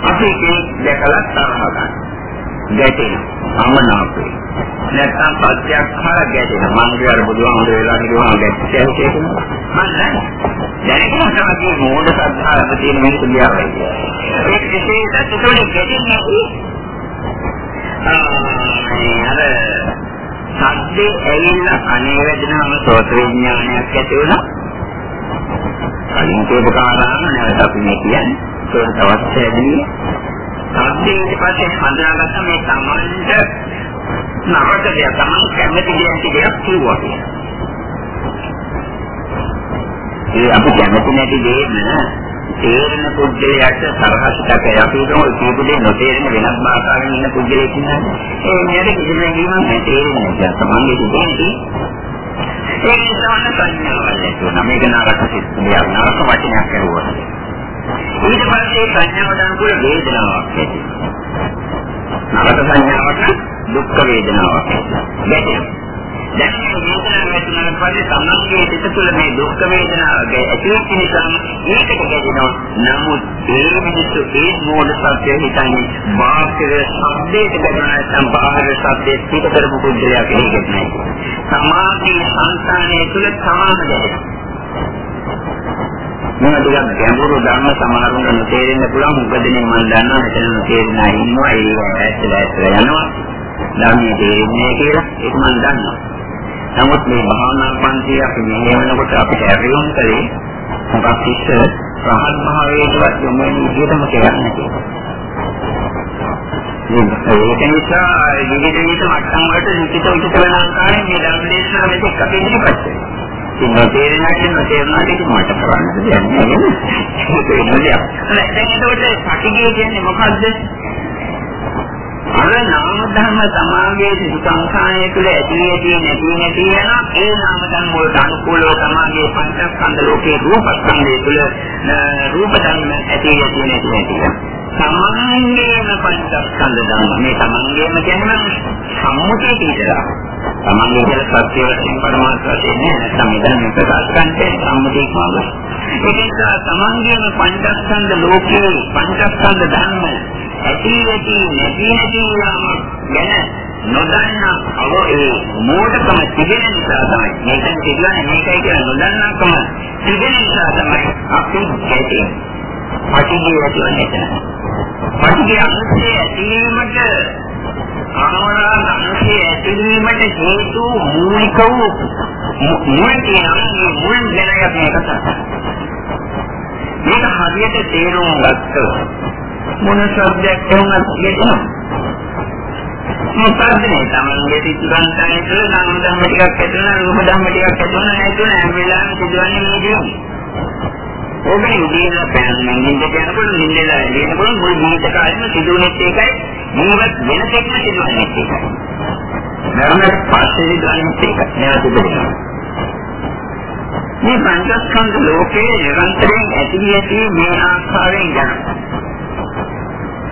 A: අපි ඒක දැකලා තරහ ගන්න. ගැටෙන අමනාපේ. නැත්තම් සත්‍යයක් හර ගැටෙන. මම කියවල බුදුහාමුදුර වෙලා කිව්වම ගැටේ කියලා. මම නැහැ. දැනගෙන තමයි මෝඩ සද්ධාව තියෙන මිනිස්සු දිහා ඒක විශේෂ සතුටේ ගැටෙන්නේ අර සද්දේ ඇවිල්ලා කනේ වැදෙනම සෝත විඥානයක් ඇති වුණා කලින් කියපු කාරණාව නැවත අපි මේ කියන්නේ ඒක තවත් පැහැදිලි. සාධ්‍යයෙන් ඊට පස්සේ හඳුනාගත්ත මේ සම්මන්ත නරක දෙයක් තමයි කැමති දෙයක් දෙයක් කිව්වා කියන්නේ. ඒ අපි කැමති නැති දේ න තේරෙන පුද්ගලයාට තරහසට අපි හිතමු කියපු දේ නොතේරෙන වෙනස් භාෂාවෙන් ඉන්න පුද්ගලයෙක් ඉන්නවා. ඒ මෙයාට කිසිම දෙයක් නැහැ තේරෙන්නේ නැහැ. සමන්ගේ දෙන්නේ ඒ නිසා සංඥාවල් ඇති වෙනවා. මේක නරක සිත්තියක් නරක වචනයක් කරුවා. ඊට පස්සේ සංඥාවට අනුකූල වේදනාවක් ඇති. නරක සංඥාවට දුක් වේදනාවක් ඇති. දැන් මේ වේදනාව ඇතිවෙන පස්සේ සමස්තයේ සිත තුළ මේ දුක් වේදනාව ඇතිවෙච්ච නිසා ඒකට ගැදෙනවා. නමුත් ඒ මිනිස්සු ඒ මෝඩ සත්‍ය හිතන්නේ බාහිර ශබ්දයකට ගැදෙනවා නැත්නම් බාහිර ශබ්දයේ පිට කරපු කුජලයක් ඒකෙත් නැහැ. සමාධි සංස්කාරයේ තුළ සමාන ගැදෙනවා. මම ටිකක් ගැඹුරු ධර්ම සමහරුන්ට තේරෙන්න පුළුවන්. මොකද මේ මම දන්නවා මෙතන තේරෙන්න ඉන්නවා. ඒක ඇත්තට ඇත්තට යනවා. ධර්මයේ තේරෙන්නේ කියලා. ඒක මම දන්නවා. නමුත් මේ භාවනා පන්තිය අපි මෙහෙ වෙනකොට අපිට ඇරියොන් කරේ මොකක් ඉස්සර රහත් භාවයේවත් යොමු වෙන විදිහටම කියන්නේ. ඒක නිසා විවිධ විවිධ මට්ටම් වලට ලිඛිත විචිත වෙන ආකාරයෙන් මේ ධර්ම දේශනාව මෙතෙක් අපි ඉදිරිපත් කළා. ඉතින් තේරෙනවා කියන තේරෙනවා දෙක මට කරන්න දෙයක් නෑ නේද? ඒක වෙනවා. දැන් ඒකට පටිගය කියන්නේ මොකද්ද? අර නාම ධර්ම සමාගයේ සංඛාණය තුළ ඇති ඇති නැති නැති යන ඒ නාම ධර්ම වලට අනුකූලව සමාගයේ පංචස්කන්ධ ලෝකේ රූපස්කන්ධය තුළ රූප ධර්ම ඇති ඇති නැති නැති යන සමංගේම පංචස්කන්ධ ධර්ම මේ සමංගේම කියන්නේ සම්මුතිය පිටලා සමංගේ කියලා සත්‍ය වශයෙන් පරමාර්ථ වශයෙන් නැත්නම් මෙතන ප්‍රකාශ කරන්නේ සම්මුතිය කියනවා ඒක නිසා සමංගේම පංචස්කන්ධ ලෝකේ පංචස්කන්ධ ධර්ම ඇති ඇති නැති නැති යාම ගැන නොදන්න අව ඒ මෝඩකම තිබෙන නිසා තමයි. මේකෙන් කියන්නේ මේකයි කියලා නොදන්නකම තිබෙන නිසා තමයි අපි ගැටේ පටිගිය ඇතිවන්නේ නැහැ. පටිගිය අනුසය ඇතිවීමට ආමරා අනුසය ඇතිවීමට හේතු මූලික වූ මුල් කියන මුල් දැනගන්න එක තමයි මේක හරියට තේරුම් ගත්තොත් මොන ශබ්දයක් වුණත් කියනවා. මොකද මේ තමන්ගේ සිතුගන්තය තුළ නාම ධර්ම ටිකක් ඇතුළේ රූප ධර්ම ටිකක් ඇතුළේ නැතුණ හැම වෙලාවෙම සිදුවන්නේ මේ දේ. ඔබේ ඉදිරියට බෑන්මින් ඉඳ යනකොට නින්දලා එළියනකොට මුල් ජීවිත කාලෙම සිදුවෙන්නේ ඒකයි ජීවත් වෙන තෙක්ම සිදුවන්නේ ඒකයි. මරණයට පස්සේ සිදුවන්නේ ඒක. නැවත ඉපදෙනවා. මේ පංචස්කන්ධ ලෝකයේ නිරන්තරයෙන් ඇති ඇති මේ ආකාරයෙන් යනවා.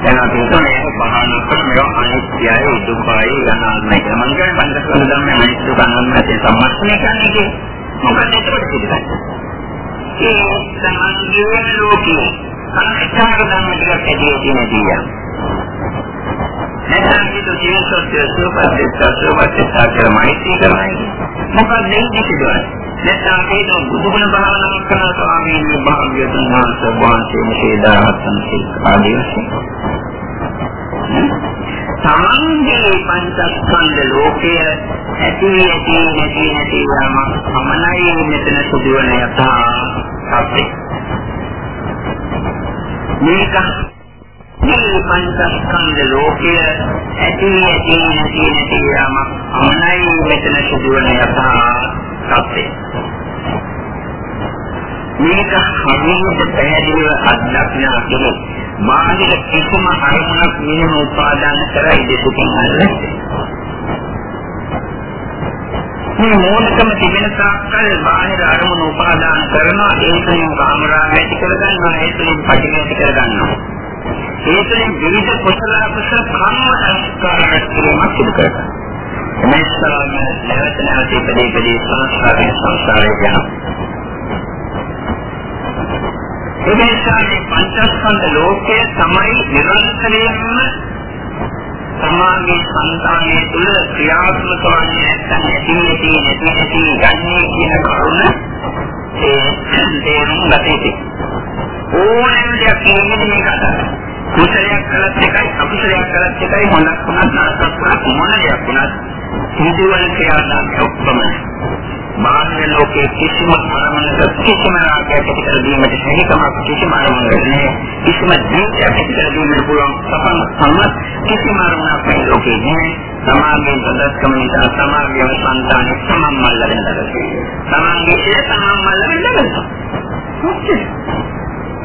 A: දැන් අපි හිතන්නේ බහන කරන මේවා අනිත්‍යයි දුකයි අනාත්මයි කියලා. මම කියන්නේ පංචස්කන්ධ ධර්මයේ අනිත්‍ය දුක අනාත්මයි සම්මස්තනය කියන්නේ මොකක්ද ඒකට පිළිගන්නේ? ඒ සමාජීය ලෝකයේ අනිත්‍යක ධර්ම ටිකක් ඇදී තියෙන දියා. නැත්නම් මේ ජීවිතය සුවපත් සුවපත් සාකර මායිති කරන්නේ. මොකක්ද මේ සිදුවන්නේ? නැත්නම් ඒක බුදුගුණ භාවනා කරන ස්වාමීන් වහන්සේ භාග්‍යවතුන් වහන්සේ මෙසේදාහත්න් ආදී වශයෙන්. තමන්ගේ පංචස්කන්ධ ලෝකය ඇති ඇති නැති නැති යම සමනයි මෙතන සිදුවන යථා සත්‍ය. මේක මේ පංචස්කන්ධ ලෝකය ඇති ඇති නැති නැති යම සමනයි මෙතන සිදුවන යථා සත්‍ය. මේක හරියට පැහැදිලිව අත්දැකලා කෙනෙක් මානසික කිසිම අරමුණක් මෙහෙම උපාදාන කරයි දෙකකින් අල්ලන්නේ. මේ මොනකම තිබෙන තාක්කල් බාහිර අරමුණු උපාදාන කරනවා ඒ තුළින් කාමරාග ඇති කරගන්නවා ඒ තුළින් පටිඝ ඇති කරගන්නවා. ඒ තුළින් විවිධ කුසල කුසල කර්ම සංස්කාර කිරීමක් සිදු කරනවා. එනිසා නැවත නැවත ඉපදී ඉපදී සංස්කාරයෙන් සංස්කාරයට යනවා. ඒ නිසා මේ පංචස්කන්ධ ලෝකය තමයි නිරන්තරයෙන්ම සමාගයේ సంతානයේ තුල ක්‍රියාත්මක වන්නේ නැත්නම් ඇති නැති නැති නැති යන්නේ කියන කරුණ ඒ තේරුම් ගතේ. ඕනෑම දෙයක් කියන්නේ මේක අදහස්. කුසලයක් කළත් එකයි අකුසලයක් කළත් එකයි හොඳක් වුණත් නරකක් වුණත් මොන දෙයක් වුණත් සිදුවන ක්‍රියාදාමය ඔක්කොම බාහිර ලෝකයේ කිසිම අරමුණක කිසිම රාගයක් ඇති කර දීමට හැකියාවක් කිසිම අරමුණක් නැහැ කිසිම දීපයක් ඇති කර දීමට පුළුවන් සපන සම්මත කිසිම අරමුණක් මේ ලෝකේ නැහැ සමාගයේ සදස්කම නිසා සමාගයේ සංතාන සමම්මල් ලැබෙනවා සමාගයේ ඒ සමම්මල් ලැබෙනවා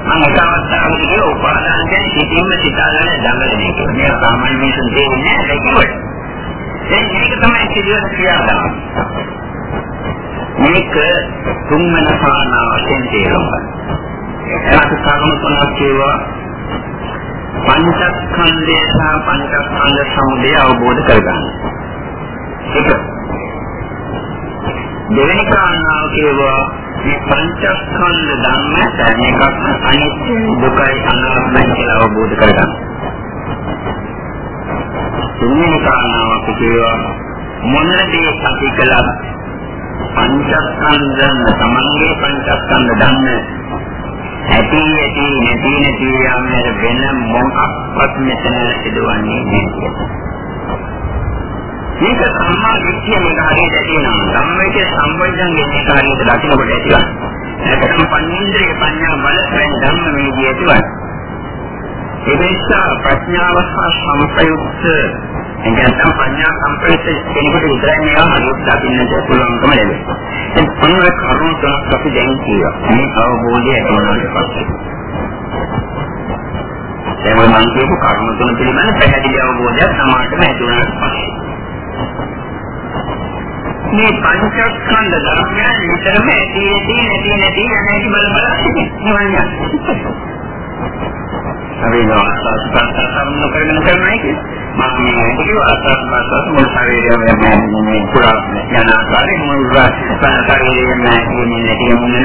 A: මම එකවස්තාවකදී උපාදාන ගැන සිතින්ම සිතාගෙන දඟලන එක. මේ සාමාන්‍ය මිනිසුන් දෙන්නේ නැහැ ඒක. දැන් මේක තමයි සිදුවන ක්‍රියාව. මේක තුන්වන කාරණා වශයෙන් තේරුම් ගන්න. එයාට කර්ම තුනක් කියවා පංචස්කන්ධය සහ පංචස්කන්ධ සමුදය අවබෝධ කරගන්න. ඒක දෙවෙනි කාරණාව කියවා මේ පංචස්කන්ධ ධර්ම දැන් එකක් අනිත්‍ය දුකයි අනාත්මයි කියලා අවබෝධ කරගන්න. තුන්වෙනි කාරණාව අපි කියවා මොන දේ අපි කළත් පංචස්කන්ධන තමන්ගේ පංචස්කන්ධ ධර්ම ඇති ඇති නැති නැති යන්නේ වෙන මොකක්වත් මෙතන සිදුවන්නේ නැහැ. මේක සම්මා දිට්ඨිය මේක හරියට තියෙනවා. ධම්මයේ සම්බන්ධයෙන් මේක හරියට දකින්නකොට ඇතිවන්නේ. නැත්නම් පඤ්ඤේන්ද්‍රිය පඤ්ඤා බලයෙන් ධම්ම මේ දියතුවයි. ඒ නිසා ප්‍රඥාව හා සම්ප්‍රයුක්ත එනිසා ප්‍රඥා සම්ප්‍රයුක්ත කෙනෙකුට විතරයි මේවා හරියට දකින්නට පුළුවන්කම ලැබෙන්නේ. ඒ පොළොවේ කරුණු තුනක් අපි දැන් කියවා. මේ අවබෝධය ඇතිවෙනාට පස්සේ. දැන් මම කියපු කරුණු තුන පිළිබඳ පැහැදිලි අවබෝධයක් සමාජයට ඇතිවෙනාට පස්සේ. මේ පංචස්කන්ධ ධර්මයන් විතරම ඇති ඇති නැති නැති නැති බල බල සිටිනවා. අපි නවාසස් ප්‍රාර්ථනා කරගෙන කරන්නේ කියන්නේ මම මේ හිතුව ආසස් ප්‍රාර්ථනා මුල් ශරීරයම මේ පුරා යන ආකාරයෙන් මුල් ශරීරයම මේ නැති මොන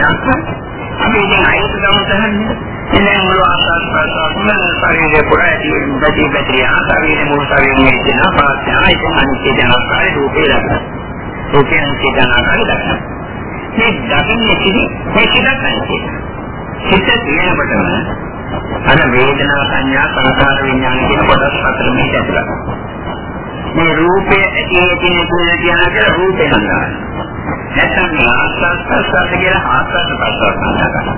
A: අපි ඉතින් අයිති ගමු තහන්නේ එන්නේ මුල් ආසස් ප්‍රාර්ථනා ශරීරය පුරා ඇති බැටි බැටි ආකාරයෙන් මුල් ශරීරයේ තියෙන ප්‍රාර්ථනා ඉතින් අනිත්‍ය යන ආකාරයේ රූපේ ලබන රූපේ අනිත්‍ය යන ආකාරය දක්වනවා. මේ දකින්නේ කිසි මේ කිදක් සිත තියෙනකොටම අර වේදනා සංඥා සංකාර විඥාන කියන කොටස් හතර මේක ඇතුළත්. මේ රූපය ඇති ඇති නැති කියන රූපේ හඳුනනවා. නැත්නම් මේ ආස්වාද ප්‍රසන්න කියලා ආස්වාද ප්‍රසන්න හඳුනනවා.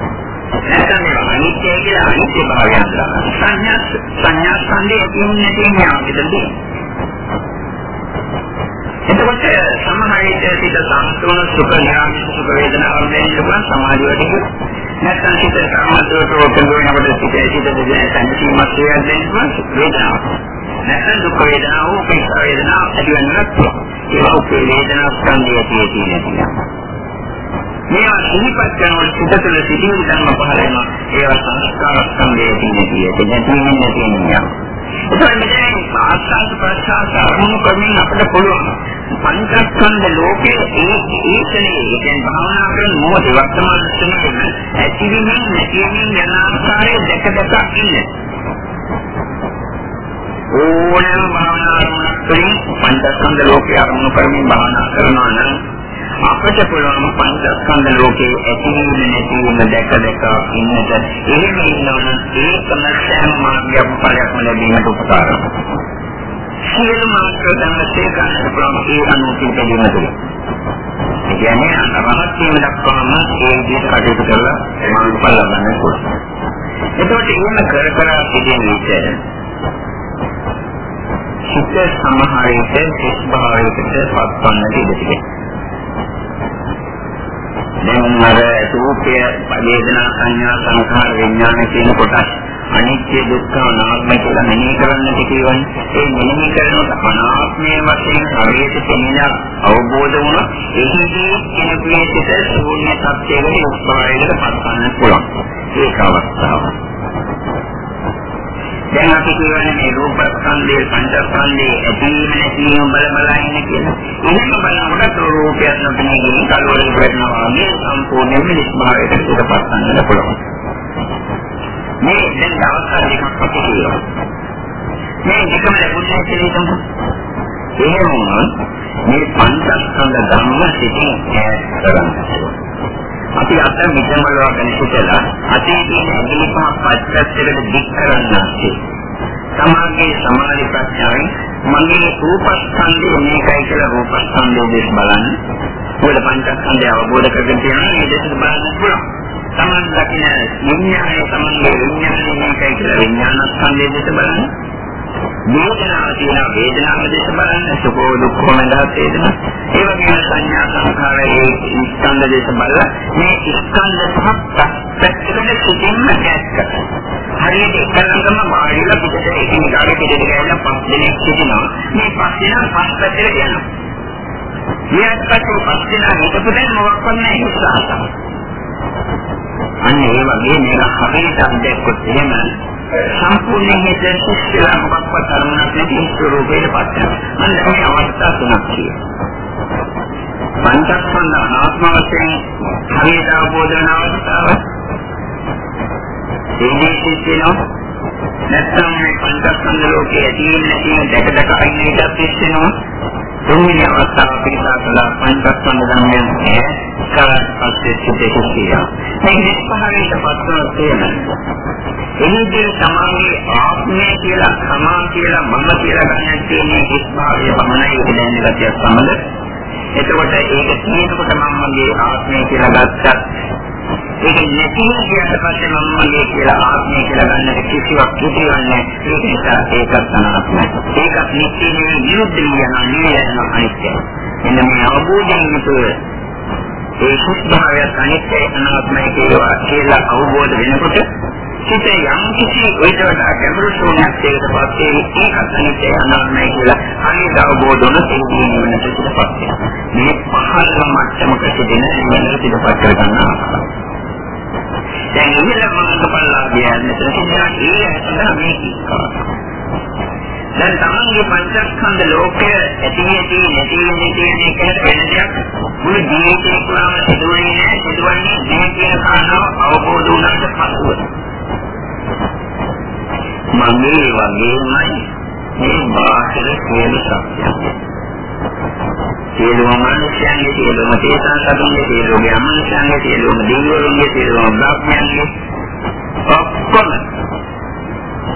A: නැත්නම් මේ අනිත්‍ය කියලා අනිත්‍ය භාවය හඳුනනවා. සංඥා සංඥා සංදේ කියන්නේ නැති ඥානෙදදී. එතකොට සමහර විට සිත සම්පූර්ණ සුඛ ඥාන සුඛ වේදනාවන් දැනෙන්න සමාධිය වැඩි නැත්නම් හිත සාමද්දවට ඔතන වෙනකොට සිටේ සිට දෙන්නේ සංකීර්ණයක් දෙන්නවා වේදනාව. නැත්නම් දුක් වේදනා හෝ උපේක්ෂා වේදනා ඇති වෙන්නත් පුළුවන්. ඒවා උපේ වේදනා ස්කන්ධය තියෙන්නේ තියෙනවා. මේවා සිහිපත් කරනකොට සිත තුළ සිටින ධර්ම පහළ වෙනවා. ඒවා සංස්කාර ස්කන්ධයේ තියෙන තියෙන්නේ නැතිවෙන්නේ නැති වෙනවා. ඒකෙන් මෙතන ආස්වාද ප්‍රසආස අරමුණු කරමින් අපිට පුළුවන් පංචස්කන්ධ ලෝකයේ ඒ ඒකනේ කියන භාවනා කරන මොහොත වර්තමාන ස්ථිතියෙන් ඇතිවීමෙන් නැතිවීමෙන් යන ආකාරය දැක දැක ඉන්න. ඕනෑම භාවනා අරමුණක් තුළින් පංචස්කන්ධ ලෝකයේ අරමුණු කරමින් භාවනා කරනවා නම් අපට පුළුවන් පංචස්කන්ධ ලෝකයේ ඇතිවීම නැතිවීම දැක දැක ඉන්නට එහෙම ඉන්නවනම් ඒකම සෑම මාර්ගයක් ඵලයක්ම ලැබීමට උපකාර වෙනවා. සියලු මාර්ග ධර්මයේ ගන්න පුළුවන් ඒ අනුකූල දෙයක් තුළ. ඒ කියන්නේ අරහත් වීම දක්වාම ඒ විදිහට කටයුතු කරලා මාර්ගඵල ලබන්න පුළුවන්. එතකොට එහෙම කර කර සිටින විට සිත සමහර විට සිත් භාවයකට පත්වන්නට ඉඩ තිබෙනවා. දැන් අර රූපය වේදනා සංඥා සංඛාර විඥාන කියන කොටස් අනිත්‍ය දුක්ඛ අනාත්ම කියලා මෙනෙහි කරන්නට කියවනේ ඒ මෙනෙහි කරනකොට අනාත්මයේ වශයෙන් හරියට තේින අවබෝධ වුණා එහිදී කෙනෙකුගේ සිත ශූන්‍ය සත්‍යයේ උත්පාදයකට පත්වන්න පුළුවන්. ඒක අවස්ථාවක්. දැන් අපි කියන්නේ මේ රූපස්කන්ධයේ පංචස්කන්ධයේ ඇතිවීම නැතිවීම බල බල ඉන්න කියලා. එහෙම බලනකොට රූපයක් නොපෙනී ගිහින් කලවරේ වෙනවා වගේ සම්පූර්ණයෙන්ම නිස්භාවයට පිටපත් කරන්න පුළුවන්. මේ දැන් අවස්ථා දෙකක් අපි කියනවා. මේ දෙකම ලැබුණේ කියලා තමයි. එහෙම වුණොත් මේ පංචස්කන්ධ ධර්ම සිටින් ඈත් කරන්න. අපි අත මිදමලවා ගැන හිතලා අතීතයේ ඇඟිලි පහ පස්සට දික් කරන්නාසේ සමාගයේ සමාධි ප්‍රඥාවෙන් මගේ රූපස්කන්ධය මේකයි කියලා රූපස්කන්ධය දෙස් බලන්න. මොකද පංචස්කන්ධය අවබෝධ කරගෙන තියෙනවා මේ දෙස් බලන්න පුළුවන්. තමන් දකින විඥානය තමන්ගේ විඥානය මේකයි කියලා විඥානස්කන්ධය දෙස් බලන්න. වේදනාව තියෙන වේදනාව දෙස බලන්න සුඛෝ දුක්ඛෝ මඳහත් වේදනා ඒ වගේම සංඥා සංඛාරයේ ස්කන්ධ දෙස බලලා මේ ස්කන්ධ පහක් පැත්තකට සිටින්න ගැස්ක හරියට එකලඟම මාළිල පිටට එකින් ගාගේ පිටට ගෑනලා පස් දෙනෙක් සිටිනවා. මේ පස් දෙනා පස් පැත්තට යනවා. මෙයාට පස්සේ පස් දෙනා හිටපු දැන් මොකක්වත් නැහැ උත්සාහ අන්න ඒ වගේ මේක හරියට අත්දැක්කොත් එහෙම සම්පූර්ණයෙන් හිත සිස්ලා මොකක්වත් අරමුණක් නැති ස්වරූපයකට පත් වෙනවා. මම දැන් මේ අවස්ථා තුනක් කියනවා. පංචස්කන්ධ අනාත්ම වශයෙන් හරියට අවබෝධ වෙන අවස්ථාව. ඒකේ සිද්ධ නැත්නම් මේ පංචස්කන්ධ ලෝකයේ ඇති නැති දැක දැක ඉන්න එකත් වෙනවා. තුන්වෙනි අවස්ථාව පිළිබඳව පංචස්කන්ධ ධර්මයන් කරත් පස්සේ සිටේ කියලා. මේ නිස්පහරයට පස්සන තේමයි. එනිදී සමාගයේ ආත්මය කියලා සමා කියලා මම කියලා ගන්න තියෙන ඉස්භාවය පමණයි දැනෙන ගැතිය සමග. එතකොට ඒක තියෙනකොට මම මගේ ආත්මය කියලා ගත්තත් ඒක නැති කියන පස්සේ මම මගේ කියලා ආත්මය කියලා ගන්නට කිසිවක් කිසිවන්නේ ඒක නිසා ඒකත් අනාත්මයි. ඒකත් නිත්‍ය නෙවෙයි නිරුද්ධ වෙන නිවැරදිම අනිත්‍යයි. එන්න මේ අවබෝධයෙන් යුතුව ඒ සුද්ධභාවයත් අනිත්‍යයි අනාත්මයි කියලා කියලා අවබෝධ වෙනකොට සිත යම් කිසි විදිහකට ගැඹුරු ශූන්‍යත්වයකට පත් වේ ඒකත් අනිත්‍යයි අනාත්මයි කියලා අනිත් අවබෝධ වන තේරුම් වෙනට සිතපත් වෙනවා. මේ පහළම මට්ටමක සිටින නිවන සිතපත් කර ගන්න ආකාරය. දැන් ඉහළ මාර්ගඵලලා කියන්නේ මෙතන ඒ ඇත්තට මේ කික්කා. දැන් තමන්ගේ පංචස්කන්ධ ලෝකය ඇති ඇති නැති නැති කියන වෙන දෙයක් මුළු ජීවිතේ පුරාම සිදුවෙන්නේ නැහැ සිදුවන්නේ මේ කියන කාරණාව අවබෝධ වුණාට පසුව. මගේ වගේමයි මේ බාහිර සියලු සත්‍යය. සියලුම මනුෂ්‍යයන්ගේ සියලුම තේසාසතුන්ගේ සියලුම අමනුෂ්‍යයන්ගේ සියලුම දෙවිවරුන්ගේ සියලුම බ්‍රහ්මයන්ගේ ඔක්කොම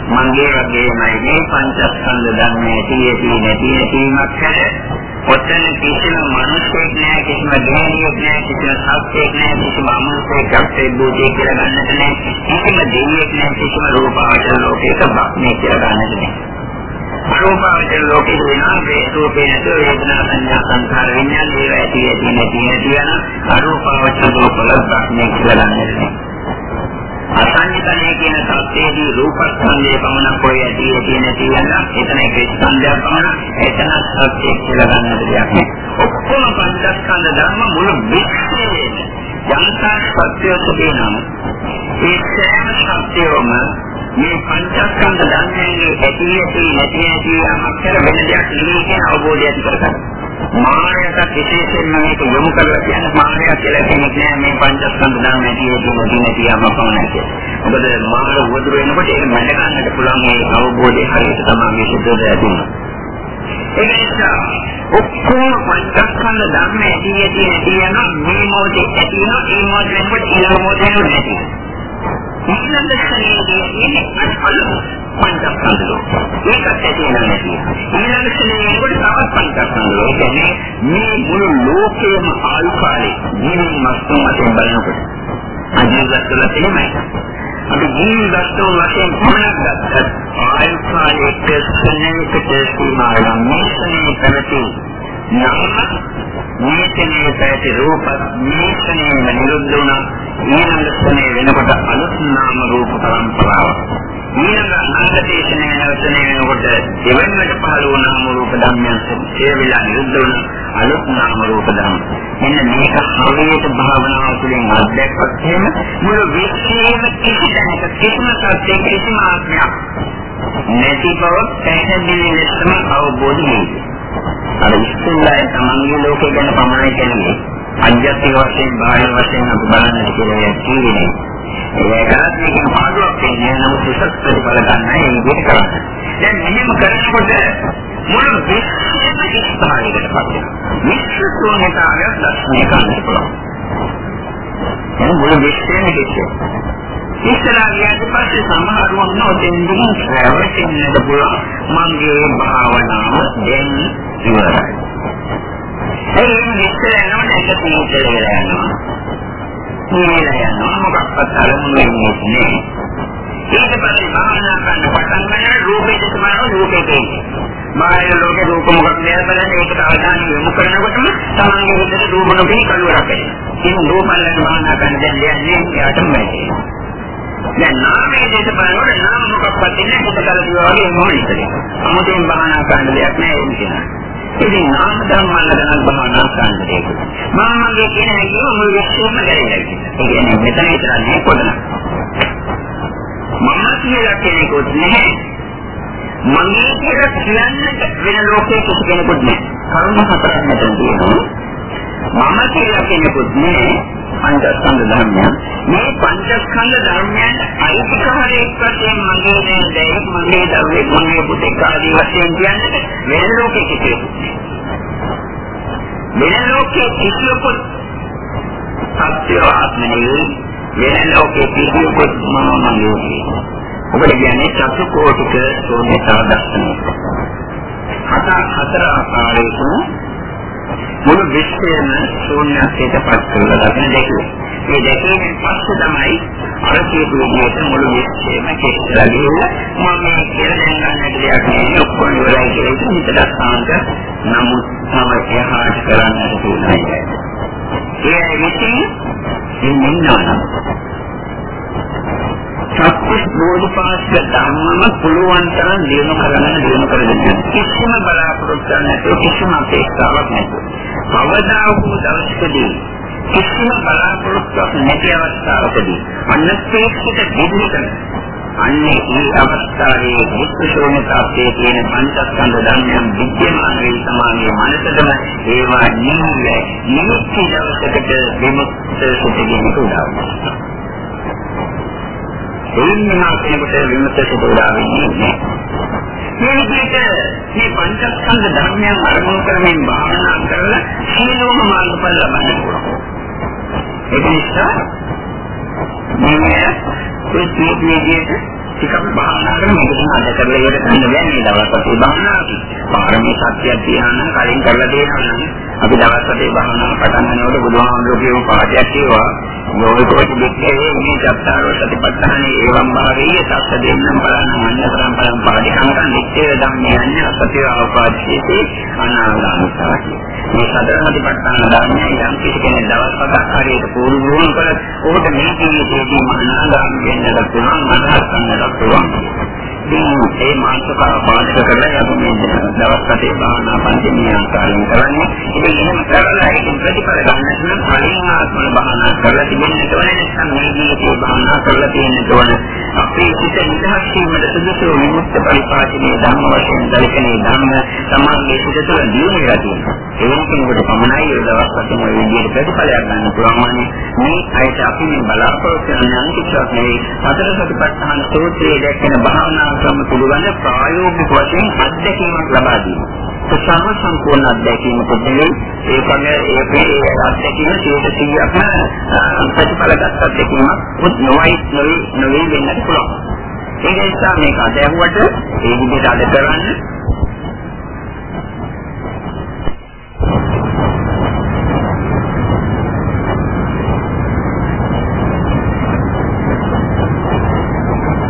A: මගේ වගේමයි. මේ පංචස්කන්ධ ධර්මයේ තියෙති නැති නැතිවක් හැර ඔතන කිසිම මිනිසෙක් නෑ කිසිම දෙවියෙක් නෑ කිසිම සත්‍යයක් නෑ කිසිම අමනුෂ්‍යයෙක් අපේ බුද්ධිය කියලා ගන්නට නෑ කිසිම දෙවියෙක් නෑ කිසිම රූපාවචර ලෝකයක බක්මේ කියලා ගන්නට නෑ රූපාවචර ලෝකේ වෙනා වේ රූපේ නැත වේදනා සංඥා සංඛාර විඥාන ඒවා ඇති ඇති නැති නැති යන අරූපාවචර ලෝකවල බක්මේ කියලා ගන්නට නෑ සංයතනයේ කියන සත්‍යයේදී රූපස්කන්ධයේ පමණක් කොයි ඇති තියෙන තියෙන එතන ඒක ස්කන්ධයක් පමණ එතන සත්‍ය කියලා ගන්නට දෙයක් නෑ. ඔක්කොම පංචස්කන්ධ ධර්ම මුළු විශ්වයේම යන්තා සත්‍ය සුබේනම ඒ සෑම සත්‍යවම මේ පංචස්කන්ධ ධර්මයේ ඇති ඇති නැති නැති යමක් කර වෙන දෙයක් නෙවෙයි කියන අවබෝධය ඇති කරගන්න. මායයට විශේෂයෙන්ම මේක යොමු කරලා කියන්නේ මායය කියලා කෙනෙක් නෑ මේ පංචස්කන්ධ ධර්මයේ තියෙන නැති නැති යමක් පමණයි කියලා. මොකද මාය උවදුර වෙනකොට ඒක මැඩ ගන්නට පුළුවන් මේ අවබෝධය හරියට තමයි මේ සිද්ධ වෙන්නේ. ඒ නිසා ඔක්කොම පංචස්කන්ධ ධර්මයේ ඇති ඇති නැති යන මේ මොහොතේ ඇති වෙනවා ඒ මොහොතේ වෙනකොට ඊළඟ මොහොතේ නැති වෙනවා. ඊළඟ ශ්‍රේණියේ අත්පල පංචස්කන්ධලෝ ඒකත් ඇති නැති ඊළඟ ශ්‍රේණියේ කොට තවත් පංචස්කන්ධලෝ කියන්නේ මේ මුළු ලෝකයේම ආයු කාලේ ජීවන මස්තුන් වශයෙන් බලනකොට අජීවත්වල තියෙනයි අපි ජීවිතය වශයෙන් පමණක් ගත්තත් ආයු කාලයේ ශ්‍රේණියකට සීමා වෙන මේ ශ්‍රේණියේ පැවති නම් මේකනේ පැති රූප මේකනේ නිරුද්ධ වුණා. ඊළඟ ස්ථනේ වෙනකොට අලුත් නාම රූප පරම්පරාව ඊළඟ අනාගතේශනේ නැවතනේ වෙනකොට දෙවෙනිවට පහළ වූ නාම රූප ධර්මයන් ඒ වෙලාව නිරුද්ධ වුණා. අලුත් නාම රූප ධර්ම. මෙන්න මේක හරියට භාවනාව තුළින් අත්දැක්කොත් එහෙම මුළු විශ්වයේම කිසි තැනක කිසිම සත්‍යයක කිසිම ආත්මයක් නැති බව පැහැදිලි ලෙසම අවබෝධ වෙනවා අර ඉස්සෙල්ලා තමන්ගේ ලෝකේ ගැන පමණයි කියන්නේ. අධ්‍යාත්මික වශයෙන් බාහිර වශයෙන් අපි බලන්න කියලා කියන්නේ. ඒකත් මේකේ පාඩුවක් වෙන්නේ නමුත් උසස් ප්‍රතිඵල ගන්න ඒ විදිහට කරන්නේ. දැන් මෙහෙම කරනකොට මුළු විශ්වයම ඉස්හාරයකට පත් වෙනවා. විශ්ව ශූන්‍යතාවය දර්ශනය කරන්න පුළුවන්. එහෙනම් මුළු විශ්වයම ඉස්සේ. ඉස්සරහ ගියාට පස්සේ සමහරව නොදෙන්දින් ශ්‍රවණයට පුළුවන් මගේ භාවනාව දැන් ඉවරයි. ඒ විස්තර යනකොට එක තීන්දුව වෙලා යනවා. මේලා යනවා මොකක්වත් අරමුණු වෙන්නේ නැහැ. ඊට පස්සේ භාවනා කරන පටන් ගන්න රූපේ දෙකම රූපේ දෙන්නේ. බාහිර ලෝකේ රූප මොකක්ද කියලා බලන්න ඒකට අවධානය යොමු කරනකොටම තමන්ගේ හිතේ රූප නොපෙනී කලවරක් වෙනවා. ඉතින් රූපල්ලට භාවනා කරන දැන් දෙන්නේ එයාටම බැහැ. දැන් නාමයේ දේශ බලනකොට නාම මොකක්වත් නැහැ මොකදලා දිවා වගේ මොනිටද. 아무තෙන් භාවනා කරන්න දෙයක් නැහැ ඒක කියනවා. ඉතින් නාම ධර්මවල ගැන භාවනා කරන්න දෙයක්. මමගේ කියන හැකියාව මුළු විශ්වයම ගැලවිලා ඉන්නේ. ඒ කියන්නේ මෙතන විතර නේ පොඩන. මම කියලා කෙනෙකුත් නැහැ. මගේ කියලා කියන්නට වෙන ලෝකයක කිසි කෙනෙකුත් නැහැ. කරුණ හතරක් මෙතන තියෙනවා. මම කියලා කෙනෙකුත් නැහැ. පංචස්කන්ධ ධර්මයන්. මේ පංචස්කන්ධ ධර්මයන් අයිතිකාරයෙක් වශයෙන් මගේ නේද මගේ දරුවෙක් මගේ පුතෙක් ආදී වශයෙන් කියන්නේ වෙන ලෝකෙක කිසිවෙකුත් වෙන ලෝකෙක කිසිවෙකුත් සත්‍ය ආත්මනේ වෙන ලෝකෙක කිසිවෙකුත් මම මගේ ඔබට කියන්නේ චතු කෝටික ශූන්‍යතාව දර්ශනය. හත හතර ආකාරයකින් මුළු විශ්වයම ශූන්‍යත්වයට පත් කරලා දකින දෙකේ. මේ දෙකෙන් පස්සේ තමයි අර කියපු විදිහට මුළු විශ්වයම කෙස්සලා ගිහිල්ලා මම මේ කියලා දැනගන්නට දෙයක් නෙවෙයි ඔක්කොම ඉවරයි කියලා හිතට සාන්ත නමුත් තම එහාට කරන්නට තියෙනවා. ඒ විසින් ඉන්නවා. සත්‍ය බෝධිපාක්ෂ ධර්මම පුළුවන් තරම් දිනු කරගෙන දිනු කරගෙන කිසිම බලාපොරොත්තු නැතුව කිසිම අපේක්ෂාවක් නැතුව. කවදා වූ දවසකදී කිසිම බලාපොරොත්තුවක් නැති අවස්ථාවකදී අනපේක්ෂිත විදිහට අන්නේ මේ අවස්ථාවේ මුක්ෂෝණතාවයේ තියෙන පංචස්කන්ධ ධර්මයන් විද්‍යමාන වේ සමානයේ මනසටම ඒවා නිවිල නිමිති දවසකට විමුක්ත සිටින්න උදාහරණයක් එයින්ම කෙනෙකුට විමුක්ත සුදුලා වෙන්නේ නැහැ. මේ විදිහට මේ පංචස්කන්ධ ධර්මයන් අරමුණු කරමින් භාවනා කරලා සීලෝම මාර්ගඵල ලබන්න පුළුවන්. ඒක නිසා මේ ප්‍රතිපදියේ ටිකක් භාවනා කරන මොකද අද කරලා ඉවර කරන්න බෑ මේ දවස්වල භාවනාවදී. පාරමී සත්‍යයක් තියනවා කලින් කරලා දෙනවා නම් අපි දවස්වල භාවනාව පටන් ගන්නකොට බුදුහාමුදුරුවෝ කියපු පාඩයක් ඒවා යෝනිකෝච දෙකේ මේ චත්තාරෝ සතිපට්ඨානේ ඒවම් භාවයේ සත්‍ය දෙන්නම් බලන්න මන්න පරම්පරම් පාඩිකමකන් නිත්‍ය ධම්මයන් සත්‍ය අවපාදයේ අනාගාමී මේ සතර සතිපට්ඨාන ධර්මයන් යම් කිසි කෙනෙක් දවස් පහක් හරියට පුරුදු වුණොත් ඔහුට මේ ජීවිතයේදී මනෝදාන වෙන්නට පුළුවන් මනහත් ගන්නට පුළුවන්. ඉතින් ඒ මානසික පාඩක කරලා යමු මේ දවස් හතේ භාවනා පන්තිමේ ආකාරයෙන් කරන්නේ. ඉතින් එහෙම කරලා ඒකෙන් ප්‍රතිඵල ගන්න නම් කලින් ආත්මල භාවනා කරලා තිබෙන්නට ඕනේ නැත්නම් මේ ජීවිතේ භාවනා කරලා තියෙන්නට ඕනේ. අපේ හිත නිදහස් වීමට සුදුසු විමුක්ත පරිපාලනයේ ධර්ම වශයෙන් දලිකනේ ධර්ම සමාගයේ හිත තුළ දියුණු වෙලා තියෙනවා. ඒ වෙනකොට පමණයි ඒ දවස් හතේ මේ විදිහට ප්‍රතිඵලයක් ගන්න පුළුවන් මේ අයට අපි මේ බලාපොරොත්තු වෙන අනිත්‍යයක් නෙවෙයි. හතර සතිපට්ඨාන සූත්‍රයේ දැක්වෙන භාවනා සංක්‍රම පිළිබඳ ප්‍රායෝගික වශයෙන් අත්දැකීමක් ලබා දීම. ප්‍රසන්න සම්පූර්ණ අධ්‍යක්ෂින් කුද්දේ ඒ කමේ ඒ පිළි අධ්‍යක්ෂින් සියයට සියයක්ම ප්‍රතිඵලගත අධ්‍යක්ෂින් උත් නොයි නොයි නොයි වෙන්නට පුළුවන් ඒ නිසා මේක අදහුවට ඒ විදිහට අද කරන්නේ